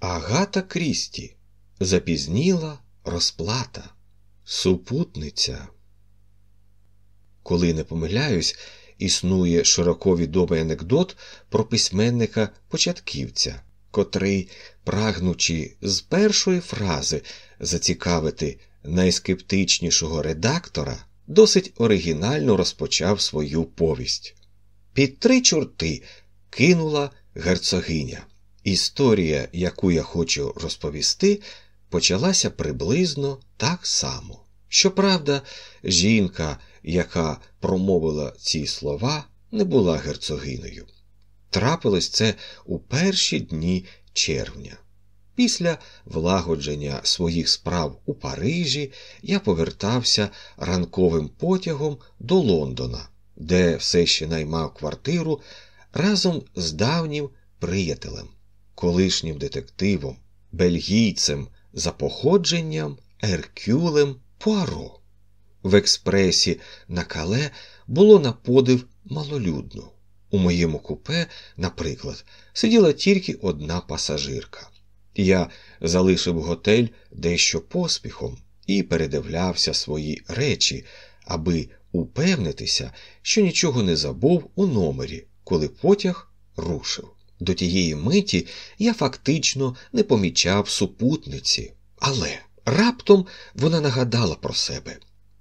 Агата Крісті. Запізніла розплата. Супутниця. Коли не помиляюсь, існує широко відомий анекдот про письменника початківця, котрий, прагнучи з першої фрази зацікавити найскептичнішого редактора, досить оригінально розпочав свою повість. Під три чорти кинула герцогиня. Історія, яку я хочу розповісти, почалася приблизно так само. Щоправда, жінка, яка промовила ці слова, не була герцогинею. Трапилось це у перші дні червня. Після влагодження своїх справ у Парижі я повертався ранковим потягом до Лондона, де все ще наймав квартиру разом з давнім приятелем, колишнім детективом, бельгійцем за походженням Еркюлем Пуаро. В експресі на кале було на подив малолюдно. У моєму купе, наприклад, сиділа тільки одна пасажирка. Я залишив готель дещо поспіхом і передивлявся свої речі, аби упевнитися, що нічого не забув у номері, коли потяг рушив. До тієї миті я фактично не помічав супутниці, але раптом вона нагадала про себе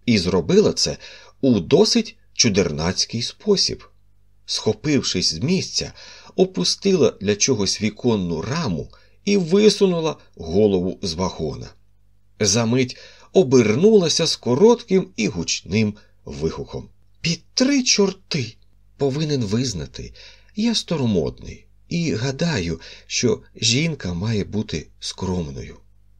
і зробила це у досить чудернацький спосіб. Схопившись з місця, опустила для чогось віконну раму і висунула голову з вагона. Замить обернулася з коротким і гучним вигуком. Під три чорти повинен визнати, я старомодний і гадаю, що жінка має бути скромною.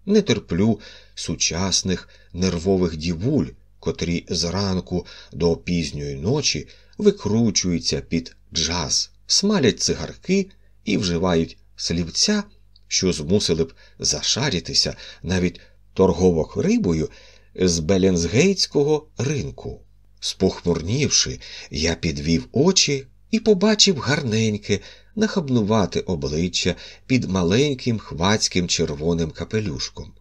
Не терплю сучасних нервових дівуль, котрі зранку до пізньої ночі викручуються під джаз, смалять цигарки і вживають слівця, що змусили б зашарітися навіть торговок рибою з Беленсгейтського ринку. Спохмурнівши, я підвів очі і побачив гарненьке, нахабнувате обличчя під маленьким хвацьким червоним капелюшком.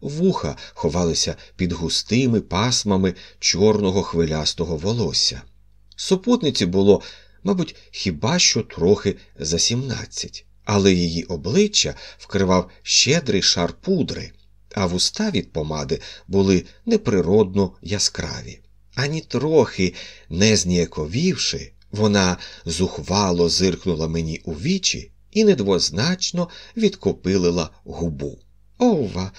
Вуха ховалися під густими пасмами чорного хвилястого волосся. Супутниці було, мабуть, хіба що трохи за сімнадцять, але її обличчя вкривав щедрий шар пудри, а вуста від помади були неприродно яскраві. Ані трохи не зніяковівши, вона зухвало зиркнула мені у вічі і недвозначно відкопилила губу. Ова,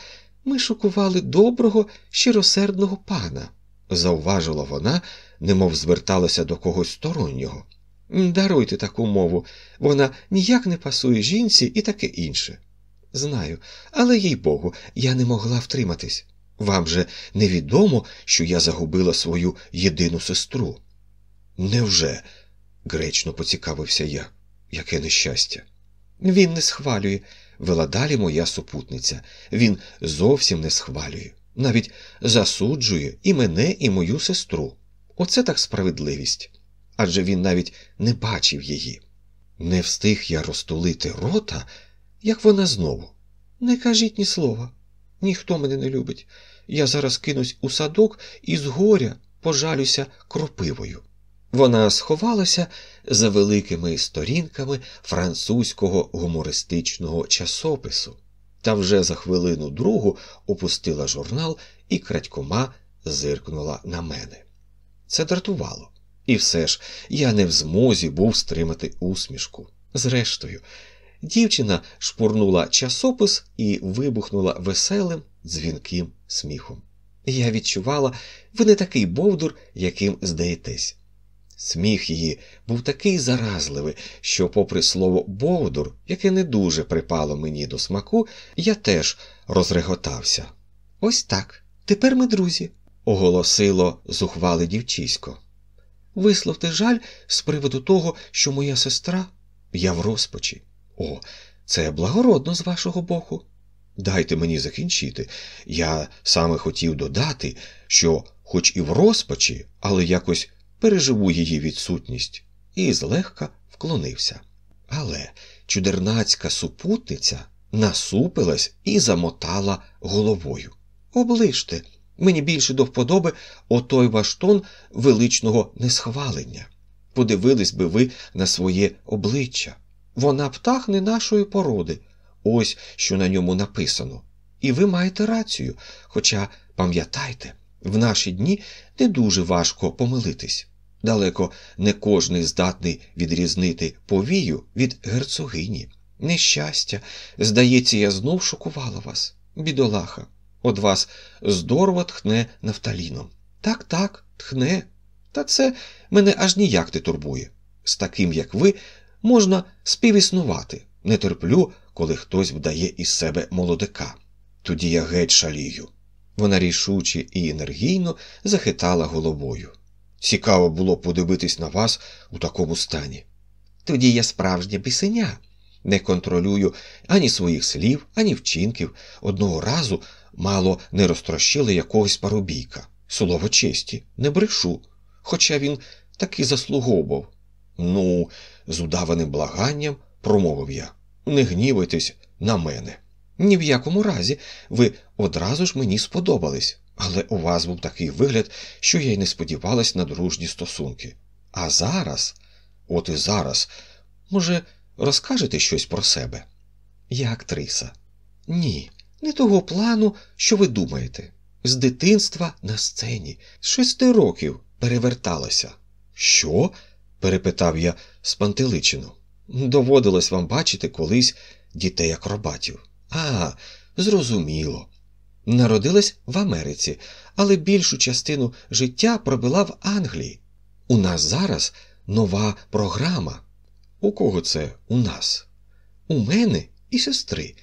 ми шокували доброго, щиросердного пана, зауважила вона, немов зверталася до когось стороннього. Даруйте таку мову, вона ніяк не пасує жінці і таке інше. Знаю, але їй богу, я не могла втриматись. Вам же невідомо, що я загубила свою єдину сестру. Невже? Гречно поцікавився я. Яке нещастя. Він не схвалює, вела далі моя супутниця. Він зовсім не схвалює, навіть засуджує і мене, і мою сестру. Оце так справедливість. Адже він навіть не бачив її. Не встиг я розтулити рота, як вона знову. Не кажіть ні слова. Ніхто мене не любить. Я зараз кинусь у садок і з горя пожалюся кропивою. Вона сховалася за великими сторінками французького гумористичного часопису, та вже за хвилину другу опустила журнал і крадькома зиркнула на мене. Це дратувало, і все ж я не в змозі був стримати усмішку. Зрештою, дівчина шпурнула часопис і вибухнула веселим, дзвінким сміхом. Я відчувала, ви не такий бовдур, яким здаєтесь. Сміх її був такий заразливий, що, попри слово Бовдур, яке не дуже припало мені до смаку, я теж розреготався. Ось так, тепер ми друзі, оголосило зухвале дівчисько. Висловте жаль з приводу того, що моя сестра, я в розпачі. О, це благородно з вашого боку. Дайте мені закінчити. Я саме хотів додати, що, хоч і в розпачі, але якось переживу її відсутність і злегка вклонився. Але чудернацька супутниця насупилась і замотала головою. Оближте, мені більше до вподоби отой ваш тон величного несхвалення. Подивились би ви на своє обличчя. Вона птах не нашої породи, ось що на ньому написано. І ви маєте рацію, хоча пам'ятайте, в наші дні не дуже важко помилитись. Далеко не кожний здатний відрізнити повію від герцогині. Нещастя, здається, я знов шокувала вас, бідолаха. От вас здорово тхне нафталіном. Так, так, тхне. Та це мене аж ніяк не турбує. З таким, як ви, можна співіснувати. Не терплю, коли хтось вдає із себе молодика. Тоді я геть шалію. Вона рішуче і енергійно захитала головою. Цікаво було подивитись на вас у такому стані. Тоді я справжня бісеня. Не контролюю ані своїх слів, ані вчинків. Одного разу мало не розтрощили якогось парубійка. Слово честі, не брешу, хоча він таки заслуговував. Ну, з удаваним благанням промовив я. Не гнівайтесь на мене. Ні в якому разі ви одразу ж мені сподобались, але у вас був такий вигляд, що я й не сподівалась на дружні стосунки. А зараз, от і зараз, може, розкажете щось про себе? Я актриса. Ні, не того плану, що ви думаєте. З дитинства на сцені, з шести років переверталася. Що? перепитав я спантеличину. Доводилось вам бачити колись дітей акробатів. А, зрозуміло. Народилась в Америці, але більшу частину життя пробила в Англії. У нас зараз нова програма. У кого це у нас? У мене і сестри.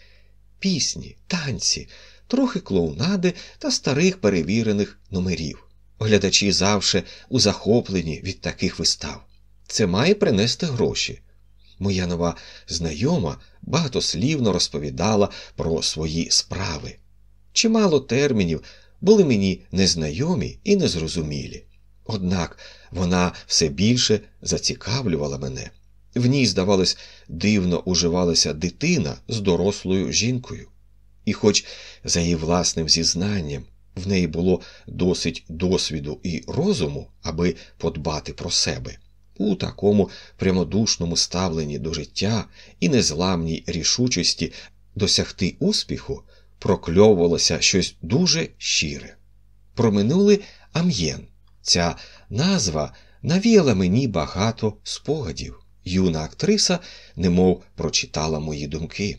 Пісні, танці, трохи клоунади та старих перевірених номерів. Глядачі завше у захопленні від таких вистав. Це має принести гроші. Моя нова знайома багатослівно розповідала про свої справи. Чимало термінів були мені незнайомі і незрозумілі. Однак вона все більше зацікавлювала мене. В ній, здавалось, дивно уживалася дитина з дорослою жінкою. І, хоч за її власним зізнанням в неї було досить досвіду і розуму, аби подбати про себе, у такому прямодушному ставленні до життя і незламній рішучості досягти успіху прокльовувалося щось дуже щире. Проминули Ам'єн. Ця назва навіяла мені багато спогадів. Юна актриса, немов прочитала мої думки.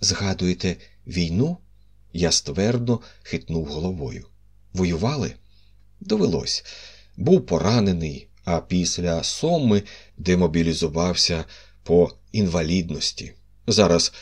Згадуєте війну? Я ствердно хитнув головою. Воювали? Довелось. Був поранений, а після Соми демобілізувався по інвалідності. Зараз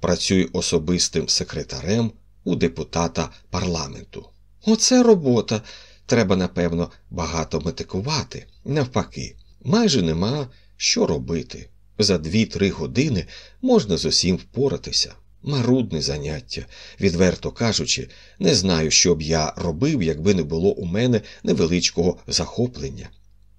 працюю особистим секретарем у депутата парламенту. Оце робота. Треба, напевно, багато метикувати. Навпаки, майже нема що робити. За дві-три години можна з усім впоратися. Марудне заняття, відверто кажучи, не знаю, що б я робив, якби не було у мене невеличкого захоплення.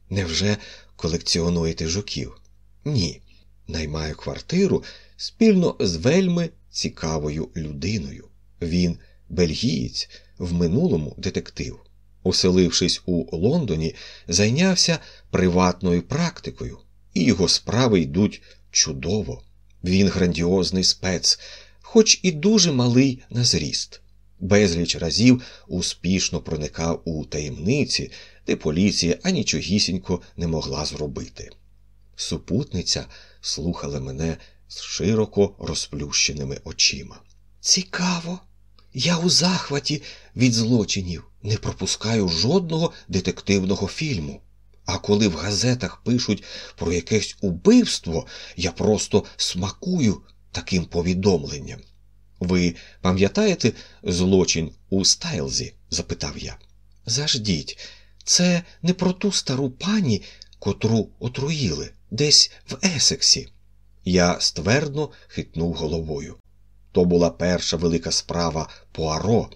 Невже колекціонуєте жуків? Ні. Наймаю квартиру спільно з вельми цікавою людиною. Він бельгієць, в минулому детектив. Оселившись у Лондоні, зайнявся приватною практикою, і його справи йдуть чудово. Він грандіозний спец, хоч і дуже малий на зріст. Безліч разів успішно проникав у таємниці, де поліція анічогісінько не могла зробити. Супутниця слухала мене з широко розплющеними очима. Цікаво, я у захваті від злочинів не пропускаю жодного детективного фільму. А коли в газетах пишуть про якесь убивство, я просто смакую таким повідомленням. Ви пам'ятаєте злочин у Стайлзі? запитав я. Заждіть, це не про ту стару пані, котру отруїли, десь в Есексі. Я ствердно хитнув головою. То була перша велика справа Пуаро.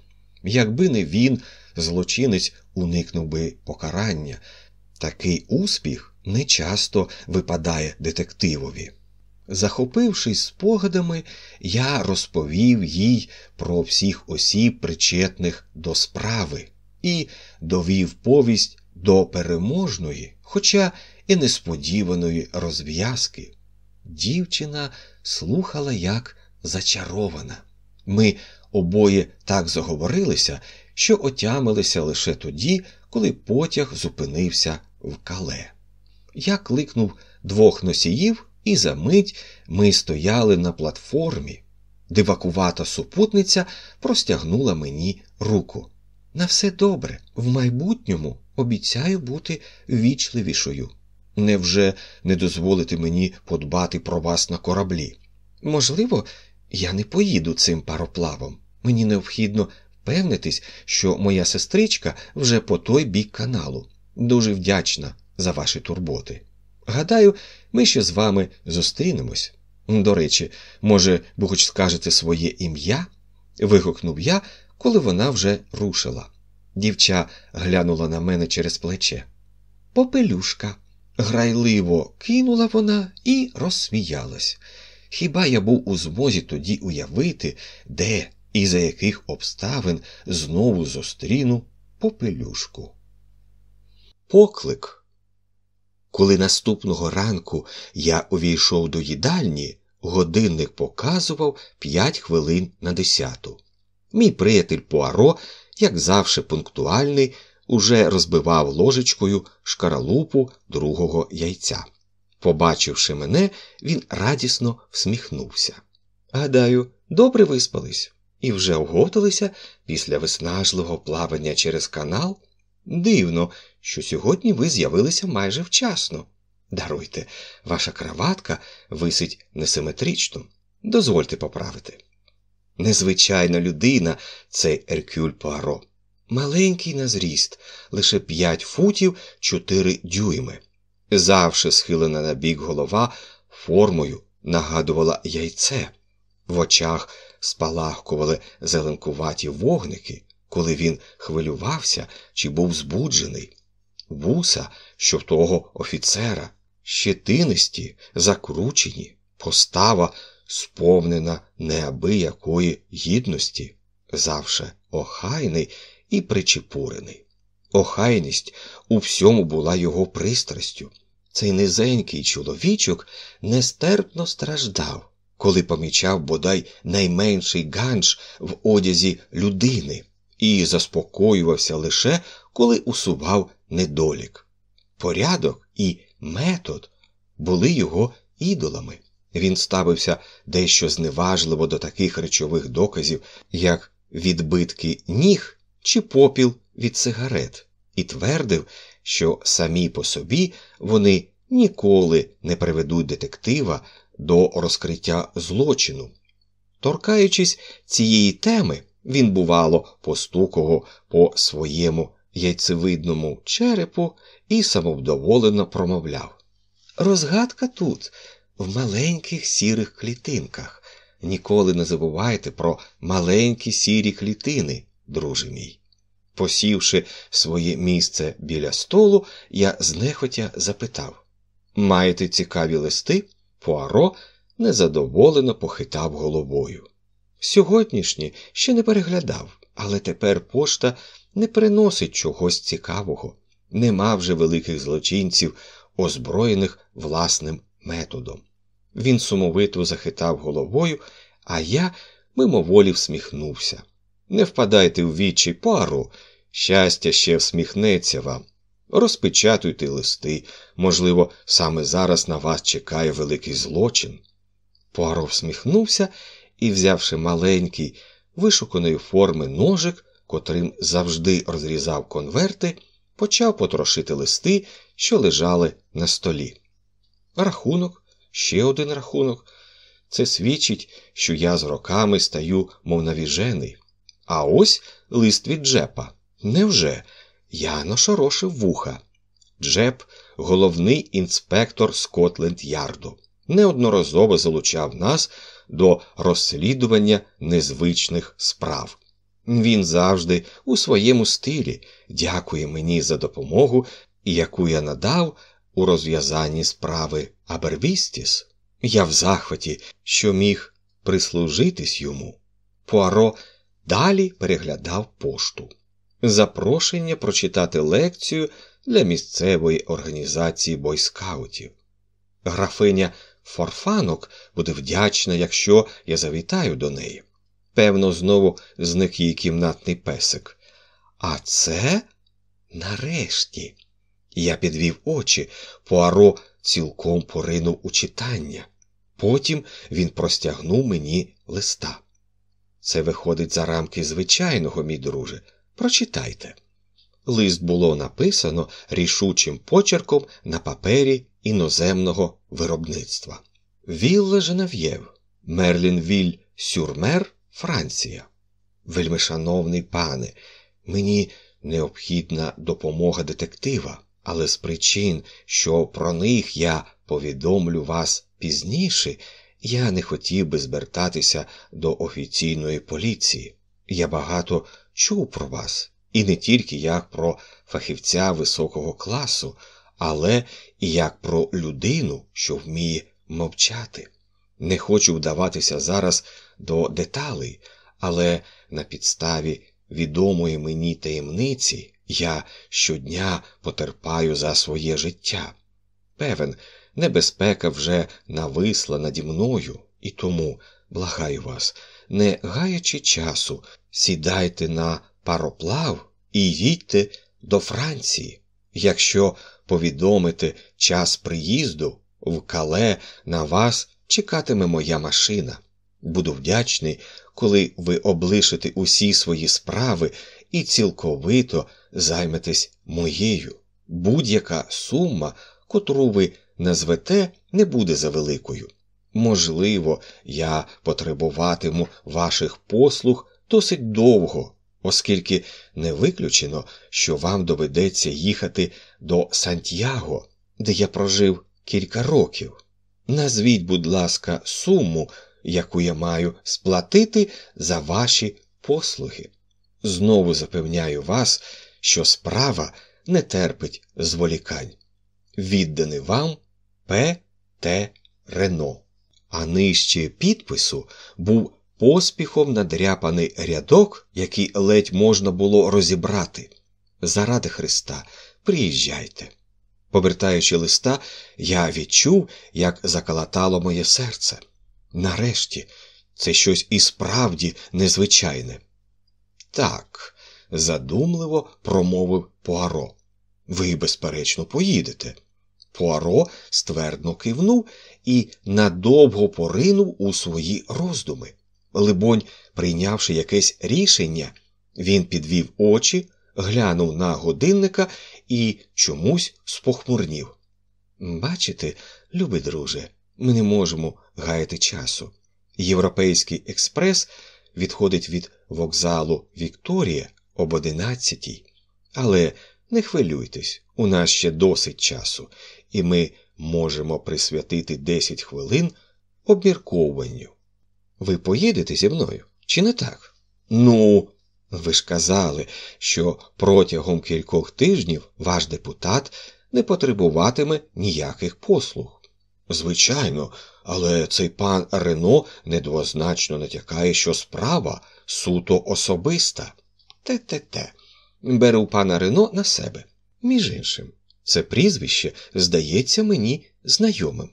Якби не він, злочинець уникнув би покарання. Такий успіх не часто випадає детективові. Захопившись спогадами, я розповів їй про всіх осіб, причетних до справи, і довів повість до переможної, хоча і несподіваної розв'язки. Дівчина слухала як зачарована. Ми обоє так заговорилися, що отямилися лише тоді, коли потяг зупинився в кале. Я кликнув двох носіїв, і за мить ми стояли на платформі. Дивакувата супутниця простягнула мені руку. На все добре, в майбутньому обіцяю бути вічливішою. Невже не дозволите мені подбати про вас на кораблі? Можливо, я не поїду цим пароплавом. Мені необхідно впевнитись, що моя сестричка вже по той бік каналу. Дуже вдячна за ваші турботи. Гадаю, ми ще з вами зустрінемось. До речі, може, ви хоч скажете своє ім'я? вигукнув я, коли вона вже рушила. Дівча глянула на мене через плече. Попелюшка. Грайливо кинула вона і розсміялась. Хіба я був у змозі тоді уявити, де і за яких обставин знову зустріну попелюшку? Поклик. Коли наступного ранку я увійшов до їдальні, годинник показував п'ять хвилин на десяту. Мій приятель Пуаро, як завжди пунктуальний, уже розбивав ложечкою шкаралупу другого яйця. Побачивши мене, він радісно всміхнувся. Гадаю, добре виспались і вже оговталися після виснажливого плавання через канал. Дивно, що сьогодні ви з'явилися майже вчасно. Даруйте, ваша краватка висить несиметрично. Дозвольте поправити. Незвичайна людина цей Еркюль Пуаро. Маленький на зріст, лише п'ять футів чотири дюйми. Завше схилена на бік голова формою нагадувала яйце. В очах спалахкували зеленкуваті вогники, коли він хвилювався чи був збуджений. Вуса, що в того офіцера, щетинисті, закручені, постава, сповнена неабиякої гідності, завше охайний і причепурений. Охайність у всьому була його пристрастю. Цей низенький чоловічок нестерпно страждав, коли помічав бодай найменший ганж в одязі людини, і заспокоювався лише коли усував недолік. Порядок і метод були його ідолами. Він ставився дещо зневажливо до таких речових доказів, як відбитки ніг чи попіл від сигарет, і твердив, що самі по собі вони ніколи не приведуть детектива до розкриття злочину. Торкаючись цієї теми, він, бувало, постукував по своєму яйцевидному черепу і самовдоволено промовляв. Розгадка тут, в маленьких сірих клітинках. Ніколи не забувайте про маленькі сірі клітини, друже мій. Посівши своє місце біля столу, я знехотя запитав Маєте цікаві листи? Пуаро незадоволено похитав головою. Сьогоднішні ще не переглядав, але тепер пошта не приносить чогось цікавого. Нема вже великих злочинців, озброєних власним методом. Він сумовито захитав головою, а я мимоволі всміхнувся. Не впадайте в вічі пару, щастя ще всміхнеться вам. Розпечатуйте листи, можливо, саме зараз на вас чекає великий злочин. Пуаро всміхнувся і, взявши маленький, вишуканої форми ножик, котрим завжди розрізав конверти, почав потрошити листи, що лежали на столі. Рахунок, ще один рахунок. Це свідчить, що я з роками стаю, мов навіжений. А ось лист від Джепа. Невже? Я нашорошив вуха. Джеп, головний інспектор Скотленд Ярду, неодноразово залучав нас до розслідування незвичних справ. Він завжди у своєму стилі дякує мені за допомогу, яку я надав у розв'язанні справи Абервістіс. Я в захваті, що міг прислужитись йому. Пуаро далі переглядав пошту. Запрошення прочитати лекцію для місцевої організації бойскаутів. Графиня Форфанок буде вдячна, якщо я завітаю до неї. Певно, знову зник її кімнатний песик. А це нарешті. Я підвів очі, Пуаро цілком поринув у читання. Потім він простягнув мені листа. Це виходить за рамки звичайного, мій друже. Прочитайте. Лист було написано рішучим почерком на папері іноземного виробництва. Вілла Женев'єв, Мерлінвіль Сюрмер, Франція. Вельмишановний пане, мені необхідна допомога детектива, але з причин, що про них я повідомлю вас пізніше, я не хотів би звертатися до офіційної поліції. Я багато чув про вас, і не тільки як про фахівця високого класу, але і як про людину, що вміє мовчати. Не хочу вдаватися зараз до деталей, але на підставі відомої мені таємниці я щодня потерпаю за своє життя. Певен, небезпека вже нависла наді мною, і тому, благаю вас, не гаючи часу, сідайте на пароплав і їдьте до Франції. Якщо повідомите час приїзду, в кале на вас чекатиме моя машина. Буду вдячний, коли ви облишите усі свої справи і цілковито займетесь моєю. Будь-яка сума, котру ви назвете, не буде за великою. Можливо, я потребуватиму ваших послуг досить довго, оскільки не виключено, що вам доведеться їхати до Сантьяго, де я прожив кілька років. Назвіть, будь ласка, суму, яку я маю сплатити за ваші послуги. Знову запевняю вас, що справа не терпить зволікань. Відданий вам П. Рено. А нижче підпису був поспіхом надряпаний рядок, який ледь можна було розібрати. Заради Христа, приїжджайте. Повертаючи листа, я відчув, як закалатало моє серце. Нарешті, це щось і справді незвичайне. Так, задумливо промовив Пуаро. Ви, безперечно, поїдете. Пуаро ствердно кивнув і надовго поринув у свої роздуми. Либонь, прийнявши якесь рішення, він підвів очі, глянув на годинника і чомусь спохмурнів. Бачите, любий друже, ми не можемо гаяти часу. Європейський експрес відходить від вокзалу Вікторія об одинадцятій. Але не хвилюйтесь, у нас ще досить часу, і ми можемо присвятити 10 хвилин обмірковуванню. Ви поїдете зі мною, чи не так? Ну, ви ж казали, що протягом кількох тижнів ваш депутат не потребуватиме ніяких послуг. Звичайно, але цей пан Рено недвозначно натякає, що справа суто особиста. Те-те-те. Беру пана Рено на себе. Між іншим, це прізвище здається мені знайомим.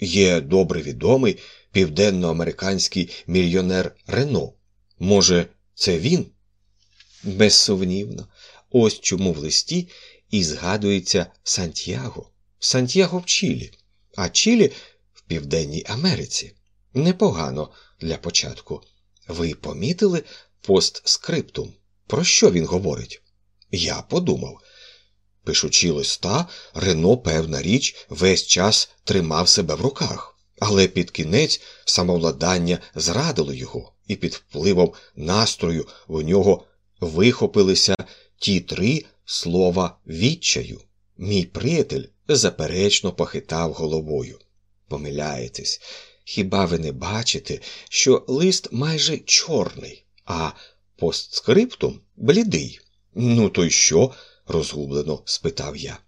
Є добре відомий південноамериканський мільйонер Рено. Може, це він? Безсумнівно, ось чому в листі і згадується Сантьяго. Сантьяго в Чилі, а Чилі в Південній Америці. Непогано для початку. Ви помітили постскриптум? Про що він говорить? Я подумав. Пишучи листа, Рено, певна річ, весь час тримав себе в руках, але під кінець самовладання зрадило його, і під впливом настрою в нього вихопилися ті три слова відчаю. Мій приятель заперечно похитав головою. Помиляєтесь, хіба ви не бачите, що лист майже чорний, а постскриптум блідий? Ну, то й що? Розгублено спитав я.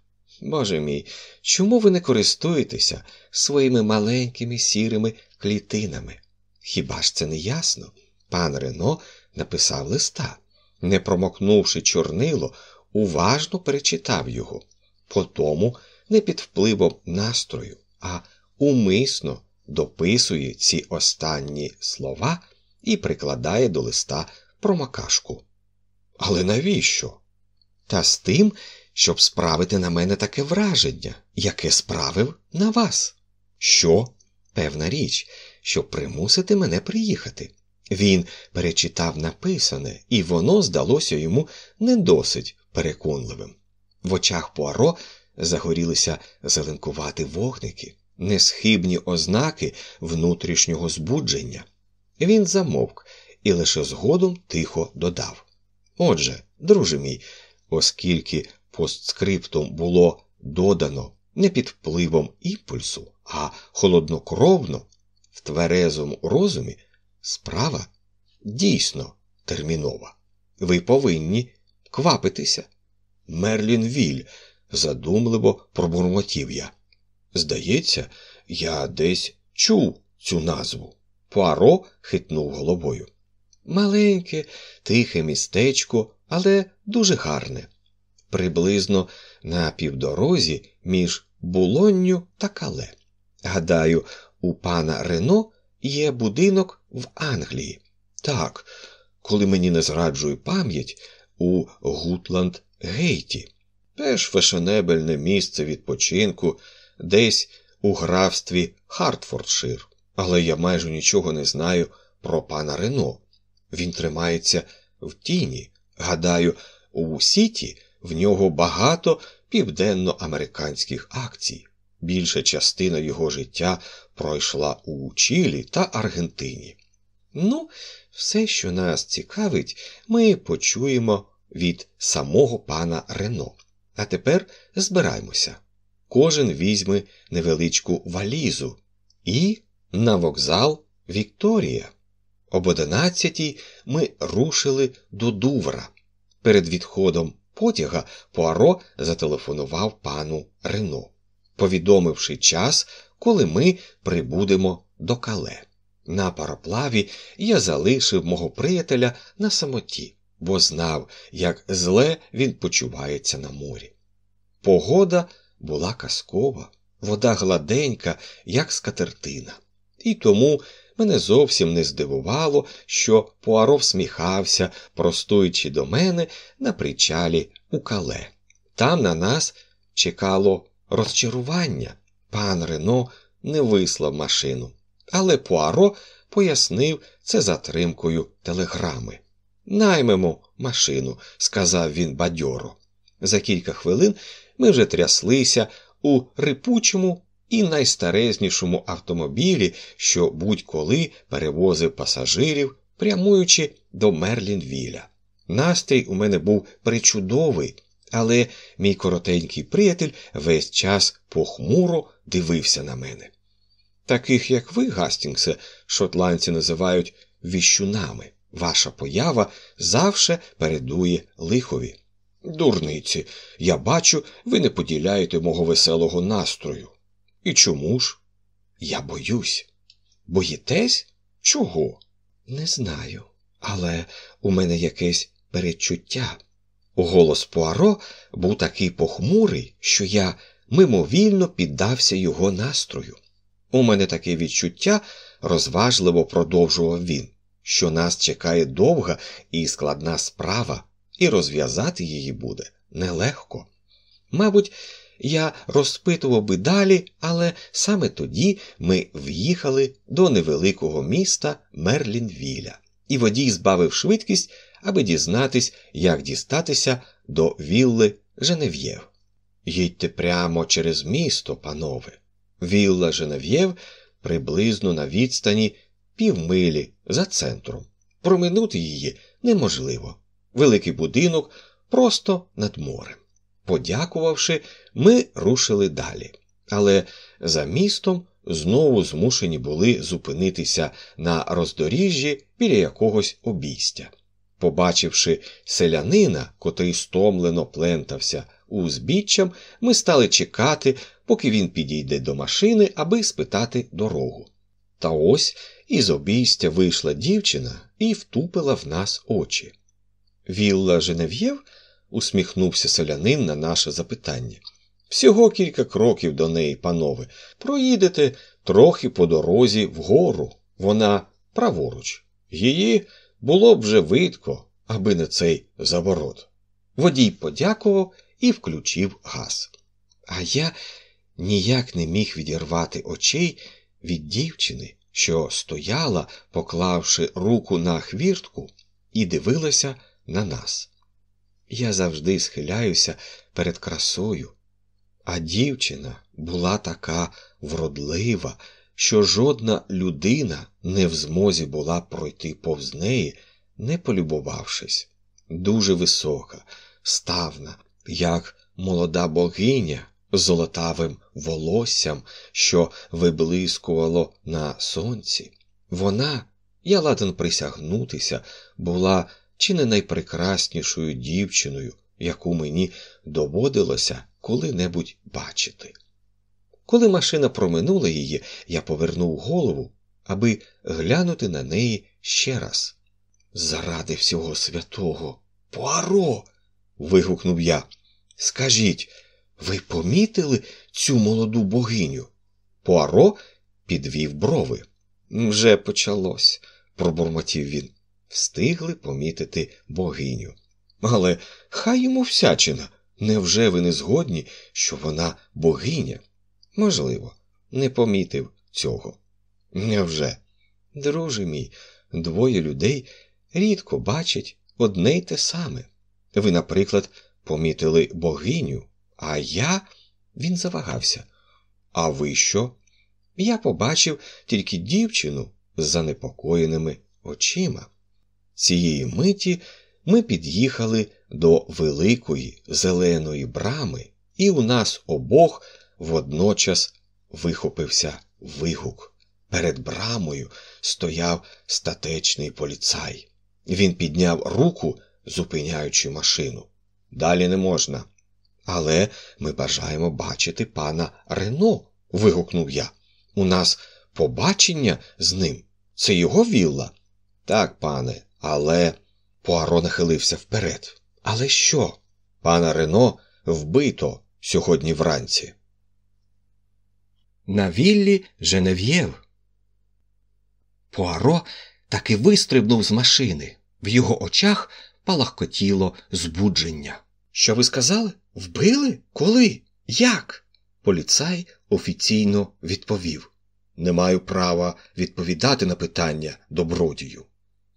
Боже мій, чому ви не користуєтеся своїми маленькими сірими клітинами? Хіба ж це не ясно? Пан Рено написав листа. Не промокнувши чорнило, уважно перечитав його, потому не під впливом настрою, а умисно дописує ці останні слова і прикладає до листа промокашку. Але навіщо? Та з тим, щоб справити на мене таке враження, яке справив на вас. Що? Певна річ, щоб примусити мене приїхати. Він перечитав написане, і воно здалося йому не досить переконливим. В очах Пуаро загорілися зеленкувати вогники, несхибні ознаки внутрішнього збудження. Він замовк і лише згодом тихо додав. Отже, друже мій, оскільки постскриптум було додано не під впливом імпульсу, а холоднокровно, в тверезому розумі, справа дійсно термінова. Ви повинні квапитися. Мерлін Віль, задумливо пробурмотів я. Здається, я десь чув цю назву. Пуаро хитнув головою. Маленьке, тихе містечко, але дуже гарне. Приблизно на півдорозі між Булонню та Кале. Гадаю, у пана Рено є будинок в Англії. Так, коли мені не зраджує пам'ять у Гутланд Гейті, теж фешенебельне місце відпочинку десь у графстві Хартфордшир. Але я майже нічого не знаю про пана Рено. Він тримається в тіні. Гадаю, у Сіті в нього багато південноамериканських акцій. Більша частина його життя пройшла у Чилі та Аргентині. Ну, все, що нас цікавить, ми почуємо від самого пана Рено. А тепер збираємося. Кожен візьме невеличку валізу і на вокзал Вікторія. Об одинадцятій ми рушили до Дувра. Перед відходом потяга Пуаро зателефонував пану Рено, повідомивши час, коли ми прибудемо до кале. На пароплаві я залишив мого приятеля на самоті, бо знав, як зле він почувається на морі. Погода була казкова, вода гладенька, як скатертина, і тому мене зовсім не здивувало, що Пуаро всміхався, простуючи до мене на причалі у кале. Там на нас чекало розчарування. Пан Рено не вислав машину, але Пуаро пояснив це затримкою телеграми. Наймемо машину, сказав він бадьоро. За кілька хвилин ми вже тряслися у рипучому і найстарезнішому автомобілі, що будь-коли перевозив пасажирів, прямуючи до Мерлінвіля. Настрій у мене був причудовий, але мій коротенький приятель весь час похмуро дивився на мене. Таких, як ви, Гастінгсе, шотландці називають віщунами. Ваша поява завше передує лихові. Дурниці, я бачу, ви не поділяєте мого веселого настрою. І чому ж? Я боюсь. Боїтесь? Чого? Не знаю, але у мене якесь передчуття. Голос Пуаро був такий похмурий, що я мимовільно піддався його настрою. У мене таке відчуття, розважливо продовжував він, що нас чекає довга і складна справа, і розв'язати її буде нелегко. Мабуть, я розпитував би далі, але саме тоді ми в'їхали до невеликого міста Мерлінвіля, і водій збавив швидкість, аби дізнатись, як дістатися до вілли Женев'єв. Їдьте прямо через місто, панове. Вілла Женев'єв приблизно на відстані півмилі за центром. Проминути її неможливо. Великий будинок просто над морем. Подякувавши, ми рушили далі. Але за містом знову змушені були зупинитися на роздоріжжі біля якогось обійстя. Побачивши селянина, котрий стомлено плентався узбіччям, ми стали чекати, поки він підійде до машини, аби спитати дорогу. Та ось із обійстя вийшла дівчина і втупила в нас очі. Вілла Женев'єв? Усміхнувся селянин на наше запитання. Всього кілька кроків до неї, панове, проїдете трохи по дорозі вгору. Вона праворуч. Її було б вже видко, аби не цей заворот. Водій подякував і включив газ. А я ніяк не міг відірвати очей від дівчини, що стояла, поклавши руку на хвіртку, і дивилася на нас. Я завжди схиляюся перед красою, а дівчина була така вродлива, що жодна людина не в змозі була пройти повз неї, не полюбувавшись, дуже висока, ставна, як молода богиня з золотавим волоссям, що виблискувало на сонці. Вона, я ладен присягнутися, була чи не найпрекраснішою дівчиною, яку мені доводилося коли-небудь бачити. Коли машина проминула її, я повернув голову, аби глянути на неї ще раз. Заради всього святого, Пуаро. вигукнув я. Скажіть, ви помітили цю молоду богиню? Пуаро підвів брови. Вже почалось, пробурмотів він. Встигли помітити богиню. Але хай йому всячина. Невже ви не згодні, що вона богиня? Можливо, не помітив цього. Невже? Друже мій, двоє людей рідко бачать одне й те саме. Ви, наприклад, помітили богиню, а я. Він завагався. А ви що? Я побачив тільки дівчину з занепокоєними очима. Цієї миті ми під'їхали до великої зеленої брами, і у нас обох водночас вихопився вигук. Перед брамою стояв статечний поліцай. Він підняв руку, зупиняючи машину. Далі не можна. Але ми бажаємо бачити пана Рено. вигукнув я. У нас побачення з ним. Це його вілла? Так, пане, але. Пуаро нахилився вперед. Але що? Пана Рено вбито сьогодні вранці. На віллі Женев'єв. Пуаро таки вистрибнув з машини. В його очах палахкотіло збудження. Що ви сказали? Вбили? Коли? Як? Поліцай офіційно відповів Не маю права відповідати на питання добродію.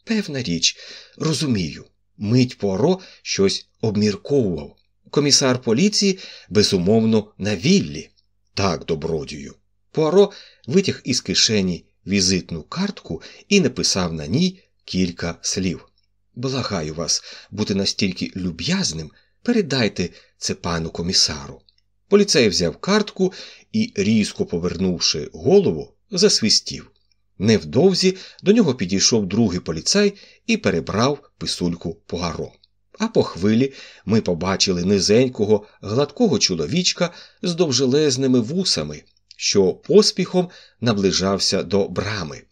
Певна річ, розумію, мить Поро щось обмірковував. Комісар поліції, безумовно, на віллі. Так, добродію. Пуаро витяг із кишені візитну картку і написав на ній кілька слів. Благаю вас бути настільки люб'язним, передайте це пану комісару. Поліцей взяв картку і, різко повернувши голову, засвістів. Невдовзі до нього підійшов другий поліцай і перебрав писульку Пуаро. А по хвилі ми побачили низенького, гладкого чоловічка з довжелезними вусами, що поспіхом наближався до брами.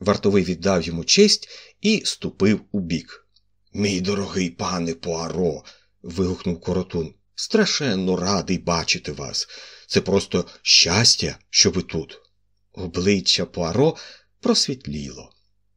Вартовий віддав йому честь і ступив у бік. Мій дорогий пане Пуаро. вигукнув коротун. Страшенно радий бачити вас. Це просто щастя, що ви тут. Обличчя Пуаро просвітліло.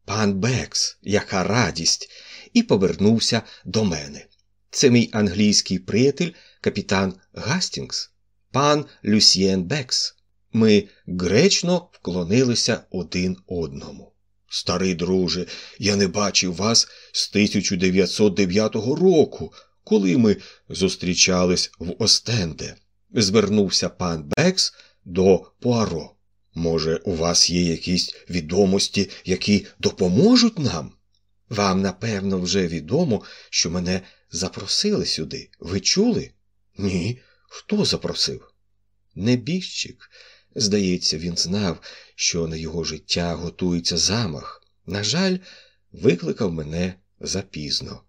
Пан Бекс, яка радість, і повернувся до мене. Це мій англійський приятель, капітан Гастінгс, пан Люсьєн Бекс. Ми гречно вклонилися один одному. Старий друже, я не бачив вас з 1909 року, коли ми зустрічались в Остенде. Звернувся пан Бекс до Пуаро. Може, у вас є якісь відомості, які допоможуть нам? Вам, напевно, вже відомо, що мене запросили сюди. Ви чули? Ні. Хто запросив? Небіжчик. Здається, він знав, що на його життя готується замах. На жаль, викликав мене запізно.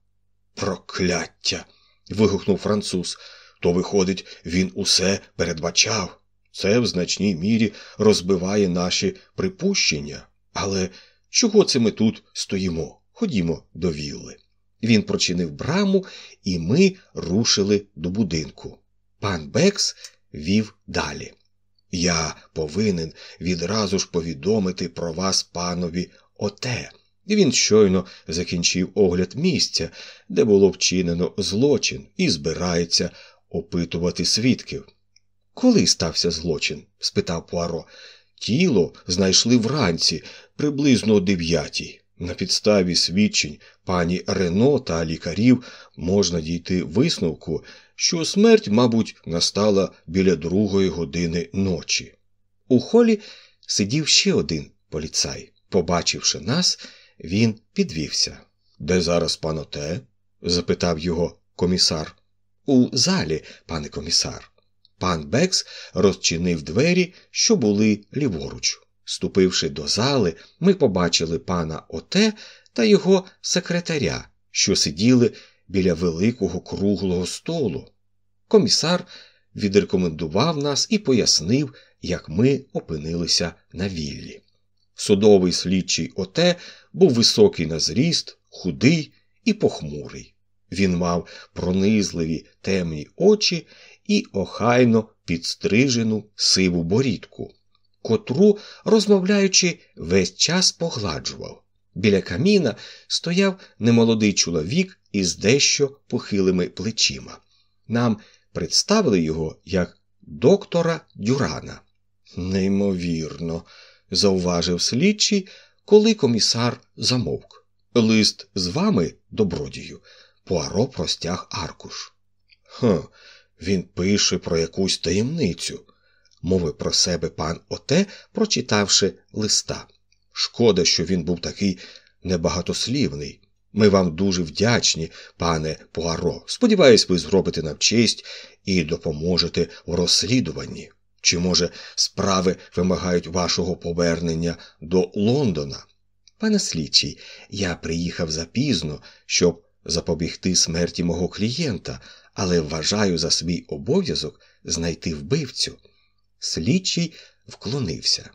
Прокляття. вигукнув француз. то, виходить, він усе передбачав. Це в значній мірі розбиває наші припущення. Але чого це ми тут стоїмо? Ходімо до вілли. Він прочинив браму, і ми рушили до будинку. Пан Бекс вів далі. Я повинен відразу ж повідомити про вас панові оте. Він щойно закінчив огляд місця, де було вчинено злочин, і збирається опитувати свідків. Коли стався злочин? спитав Пуаро. Тіло знайшли вранці, приблизно о дев'ятій. На підставі свідчень пані Рено та лікарів можна дійти висновку, що смерть, мабуть, настала біля другої години ночі. У холі сидів ще один поліцай. Побачивши нас, він підвівся. Де зараз паноте? запитав його комісар. У залі, пане комісар. Пан Бекс розчинив двері, що були ліворуч. Ступивши до зали, ми побачили пана Оте та його секретаря, що сиділи біля великого круглого столу. Комісар відрекомендував нас і пояснив, як ми опинилися на віллі. Судовий слідчий Оте був високий на зріст, худий і похмурий. Він мав пронизливі темні очі і охайно підстрижену сиву борідку, котру, розмовляючи, весь час погладжував. Біля каміна стояв немолодий чоловік із дещо похилими плечима. Нам представили його як доктора Дюрана. Неймовірно, зауважив слідчий, коли комісар замовк. Лист з вами, добродію, Пуаро простяг аркуш. Ха, він пише про якусь таємницю, мовив про себе пан Оте, прочитавши листа. Шкода, що він був такий небагатослівний. Ми вам дуже вдячні, пане Пуаро. Сподіваюсь, ви зробите нам честь і допоможете в розслідуванні. Чи, може, справи вимагають вашого повернення до Лондона? Пане слідчий, я приїхав запізно, щоб запобігти смерті мого клієнта, але вважаю за свій обов'язок знайти вбивцю. Слідчий вклонився.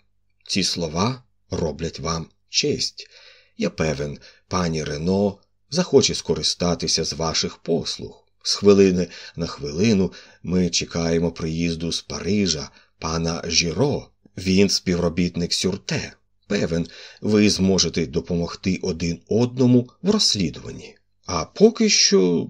Ці слова роблять вам честь. Я певен, пані Рено захоче скористатися з ваших послуг. З хвилини на хвилину ми чекаємо приїзду з Парижа, пана Жіро. Він співробітник сюрте. Певен, ви зможете допомогти один одному в розслідуванні. А поки що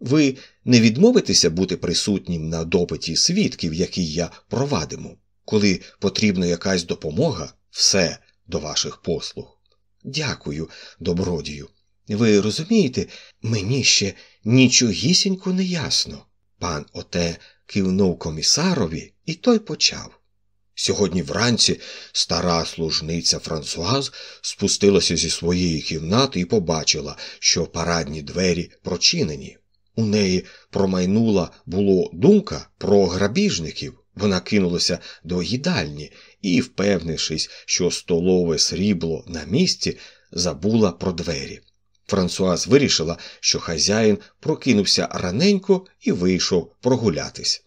ви не відмовитеся бути присутнім на допиті свідків, який я провадиму. Коли потрібна якась допомога, все до ваших послуг. Дякую, добродію. Ви розумієте, мені ще нічогісінько не ясно. Пан оте кивнув комісарові, і той почав. Сьогодні вранці стара служниця Франсуаз спустилася зі своєї кімнати і побачила, що парадні двері прочинені. У неї промайнула було думка про грабіжників. Вона кинулася до їдальні і, впевнившись, що столове срібло на місці, забула про двері. Франсуаз вирішила, що хазяїн прокинувся раненько і вийшов прогулятись.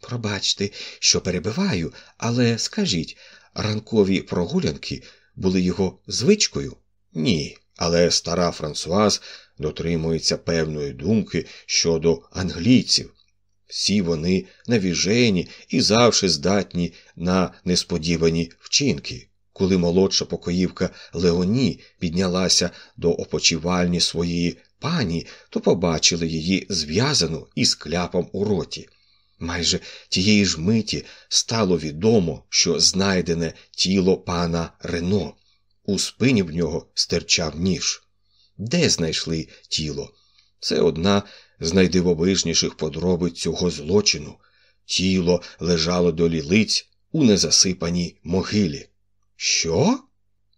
Пробачте, що перебиваю, але скажіть, ранкові прогулянки були його звичкою? Ні, але стара Франсуаз дотримується певної думки щодо англійців. Всі вони навіжені і завжди здатні на несподівані вчинки. Коли молодша покоївка Леоні піднялася до опочивальні своєї пані, то побачили її зв'язану із кляпом у роті. Майже тієї ж миті стало відомо, що знайдене тіло пана Рено. У спині в нього стирчав ніж. Де знайшли тіло? Це одна з найдивовижніших подробиць цього злочину. Тіло лежало до лілиць у незасипаній могилі. Що?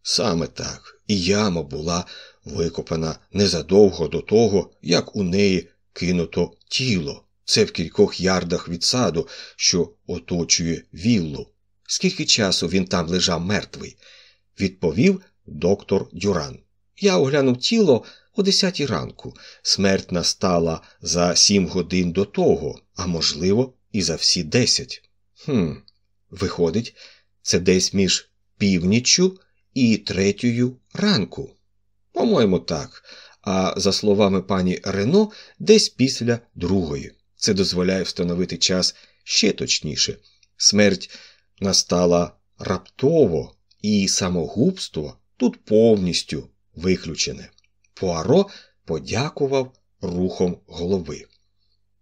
Саме так, і яма була викопана незадовго до того, як у неї кинуто тіло. Це в кількох ярдах від саду, що оточує віллу. Скільки часу він там лежав мертвий? відповів доктор Дюран. Я оглянув тіло о десятій ранку. Смерть настала за сім годин до того, а можливо, і за всі десять. Хм, виходить, це десь між північчю і третьою ранку. По-моєму, так. А за словами пані Рено, десь після другої. Це дозволяє встановити час ще точніше. Смерть настала раптово, і самогубство тут повністю виключене. Пуаро подякував рухом голови.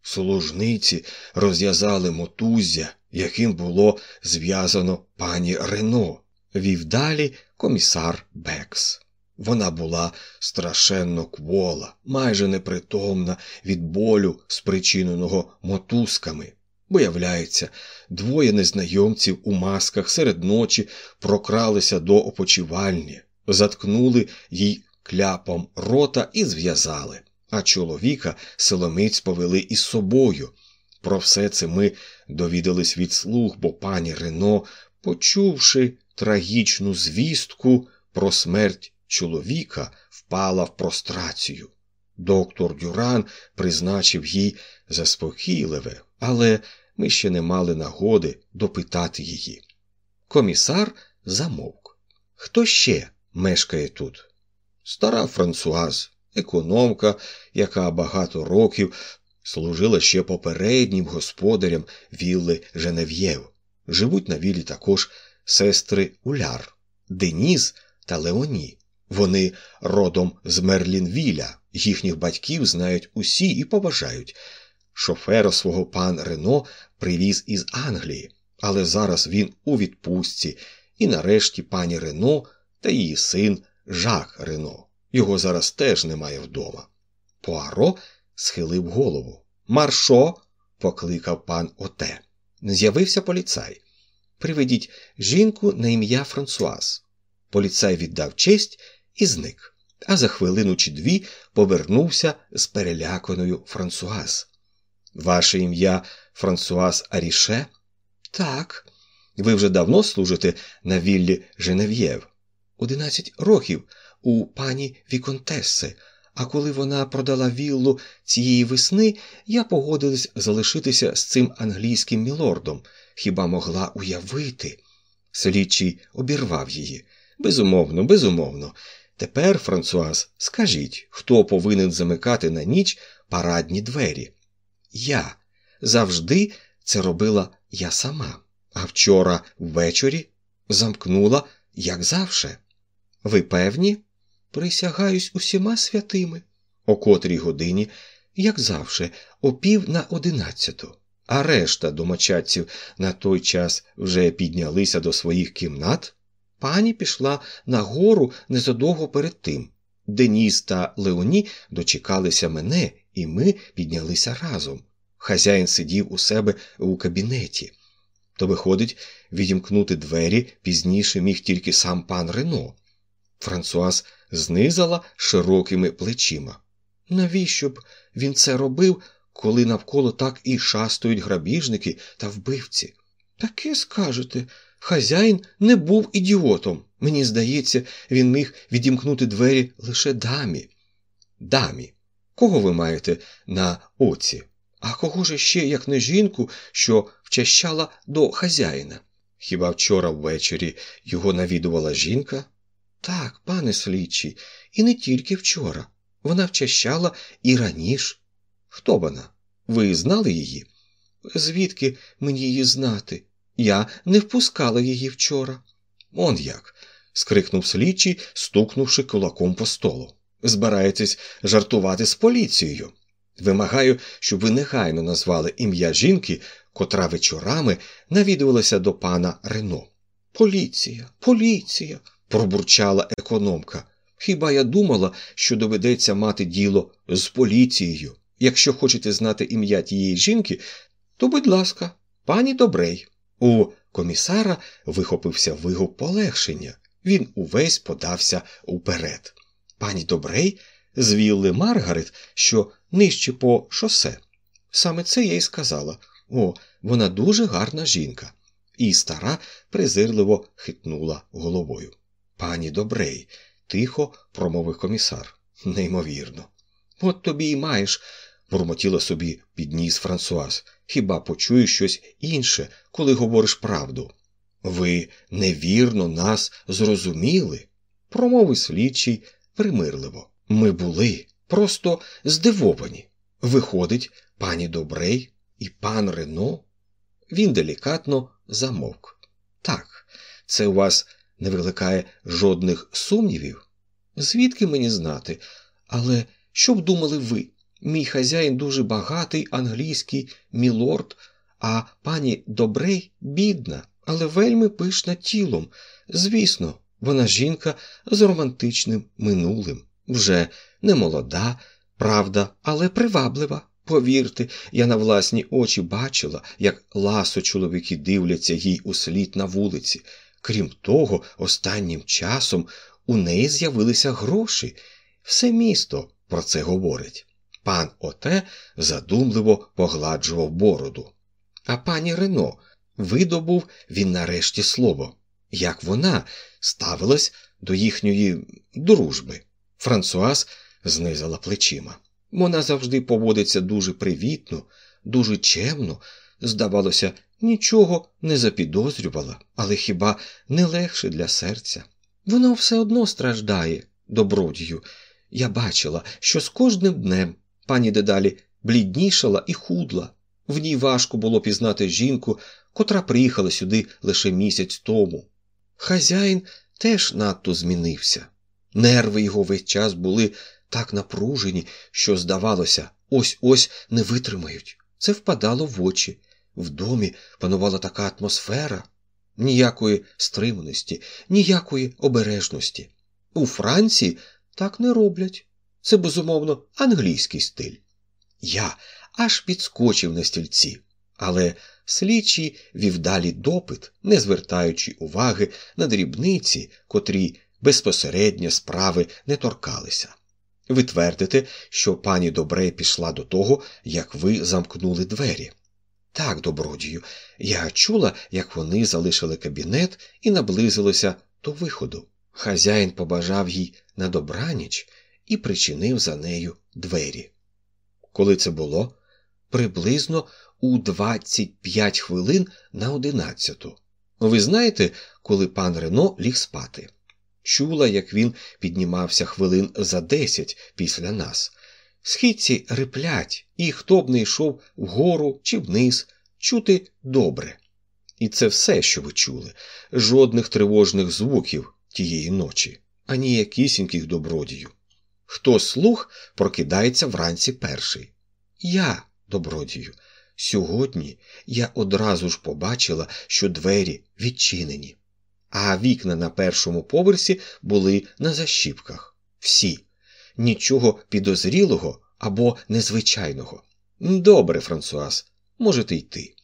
Служниці розв'язали мотуззя, яким було зв'язано пані Рено, вів далі комісар Бекс. Вона була страшенно квола, майже непритомна від болю, спричиненого мотузками. Виявляється, двоє незнайомців у масках серед ночі прокралися до опочивальні, заткнули їй кляпом рота і зв'язали, а чоловіка силомиць повели із собою. Про все це ми довідались від слуг, бо пані Рено, почувши трагічну звістку про смерть чоловіка, впала в прострацію. Доктор Дюран призначив їй заспокійливе, але ми ще не мали нагоди допитати її. Комісар замовк. Хто ще мешкає тут? Стара Франсуаз, економка, яка багато років служила ще попереднім господарям вілли Женев'єв. Живуть на віллі також сестри Уляр, Деніс та Леоні. Вони родом з Мерлінвіля, їхніх батьків знають усі і поважають. Шофера свого пан Рено привіз із Англії, але зараз він у відпустці, і нарешті пані Рено та її син Жак Рено. Його зараз теж немає вдома. Пуаро схилив голову. Маршо, покликав пан Оте. З'явився поліцай. Приведіть жінку на ім'я Франсуаз. Поліцай віддав честь і зник, а за хвилину чи дві повернувся з переляканою Франсуаз. Ваше ім'я Франсуаз Аріше? Так. Ви вже давно служите на віллі Женев'єв? Одинадцять років у пані Віконтеси. А коли вона продала віллу цієї весни, я погодилась залишитися з цим англійським мілордом. Хіба могла уявити? Слідчий обірвав її. Безумовно, безумовно. Тепер, Франсуаз, скажіть, хто повинен замикати на ніч парадні двері? Я. Завжди це робила я сама, а вчора ввечері замкнула, як завше. Ви певні? Присягаюсь усіма святими. О котрій годині, як завше, о пів на одинадцяту. А решта домочадців на той час вже піднялися до своїх кімнат. Пані пішла нагору незадовго перед тим. Деніс та Леоні дочекалися мене, і ми піднялися разом. Хазяїн сидів у себе у кабінеті. То, виходить, відімкнути двері пізніше міг тільки сам пан Рено. Франсуаз знизала широкими плечима. Навіщо б він це робив, коли навколо так і шастують грабіжники та вбивці? Таке скажете, хазяїн не був ідіотом. Мені здається, він міг відімкнути двері лише дамі. Дамі, кого ви маєте на оці? А кого ж ще, як не жінку, що вчащала до хазяїна? Хіба вчора ввечері його навідувала жінка? Так, пане слідчий, і не тільки вчора. Вона вчащала і раніше. Хто вона? Ви знали її? Звідки мені її знати? Я не впускала її вчора. Он як. скрикнув слідчий, стукнувши кулаком по столу. Збираєтесь жартувати з поліцією. Вимагаю, щоб ви негайно назвали ім'я жінки, котра вечорами навідувалася до пана Рено. Поліція, поліція, пробурчала економка. Хіба я думала, що доведеться мати діло з поліцією? Якщо хочете знати ім'я тієї жінки, то, будь ласка, пані Добрей. У комісара вихопився вигук полегшення. Він увесь подався уперед. Пані Добрей звілли Маргарет, що нижче по шосе. Саме це я й сказала. О, вона дуже гарна жінка. І стара презирливо хитнула головою. Пані Добрей, тихо промовив комісар. Неймовірно. От тобі і маєш, бурмотіла собі підніс Франсуаз. Хіба почуєш щось інше, коли говориш правду? Ви невірно нас зрозуміли, промовив слідчий примирливо. Ми були просто здивовані. Виходить, пані Добрей і пан Рено. Він делікатно замовк. Так, це у вас не викликає жодних сумнівів? Звідки мені знати? Але що б думали ви? Мій хазяїн дуже багатий англійський мілорд, а пані Добрей бідна, але вельми пишна тілом. Звісно, вона жінка з романтичним минулим, вже не молода, правда, але приваблива. Повірте, я на власні очі бачила, як ласо чоловіки дивляться їй услід на вулиці. Крім того, останнім часом у неї з'явилися гроші. Все місто про це говорить. Пан Оте задумливо погладжував бороду. А пані Рено видобув він нарешті слово, як вона ставилась до їхньої дружби. Франсуаз знизила плечима. Вона завжди поводиться дуже привітно, дуже чемно, здавалося, нічого не запідозрювала, але хіба не легше для серця. Воно все одно страждає, добродію. Я бачила, що з кожним днем пані дедалі бліднішала і худла. В ній важко було пізнати жінку, котра приїхала сюди лише місяць тому. Хазяїн теж надто змінився. Нерви його весь час були так напружені, що, здавалося, ось ось не витримають. Це впадало в очі. В домі панувала така атмосфера, ніякої стриманості, ніякої обережності. У Франції так не роблять. Це, безумовно, англійський стиль. Я аж підскочив на стільці, але слідчий вів далі допит, не звертаючи уваги на дрібниці, котрі безпосередньо справи не торкалися. Ви твердите, що пані Добре пішла до того, як ви замкнули двері. Так, добродію, я чула, як вони залишили кабінет і наблизилися до виходу. Хазяїн побажав їй на добраніч і причинив за нею двері. Коли це було? Приблизно у 25 хвилин на одинадцяту. Ви знаєте, коли пан Рено ліг спати? Чула, як він піднімався хвилин за десять після нас. Східці риплять, і хто б не йшов вгору чи вниз, чути добре. І це все, що ви чули, жодних тривожних звуків тієї ночі, ані якісіньких добродію. Хто слух прокидається вранці перший? Я, добродію. Сьогодні я одразу ж побачила, що двері відчинені, а вікна на першому поверсі були на защіпках. Всі, нічого підозрілого або незвичайного. Добре, Франсуаз, можете йти.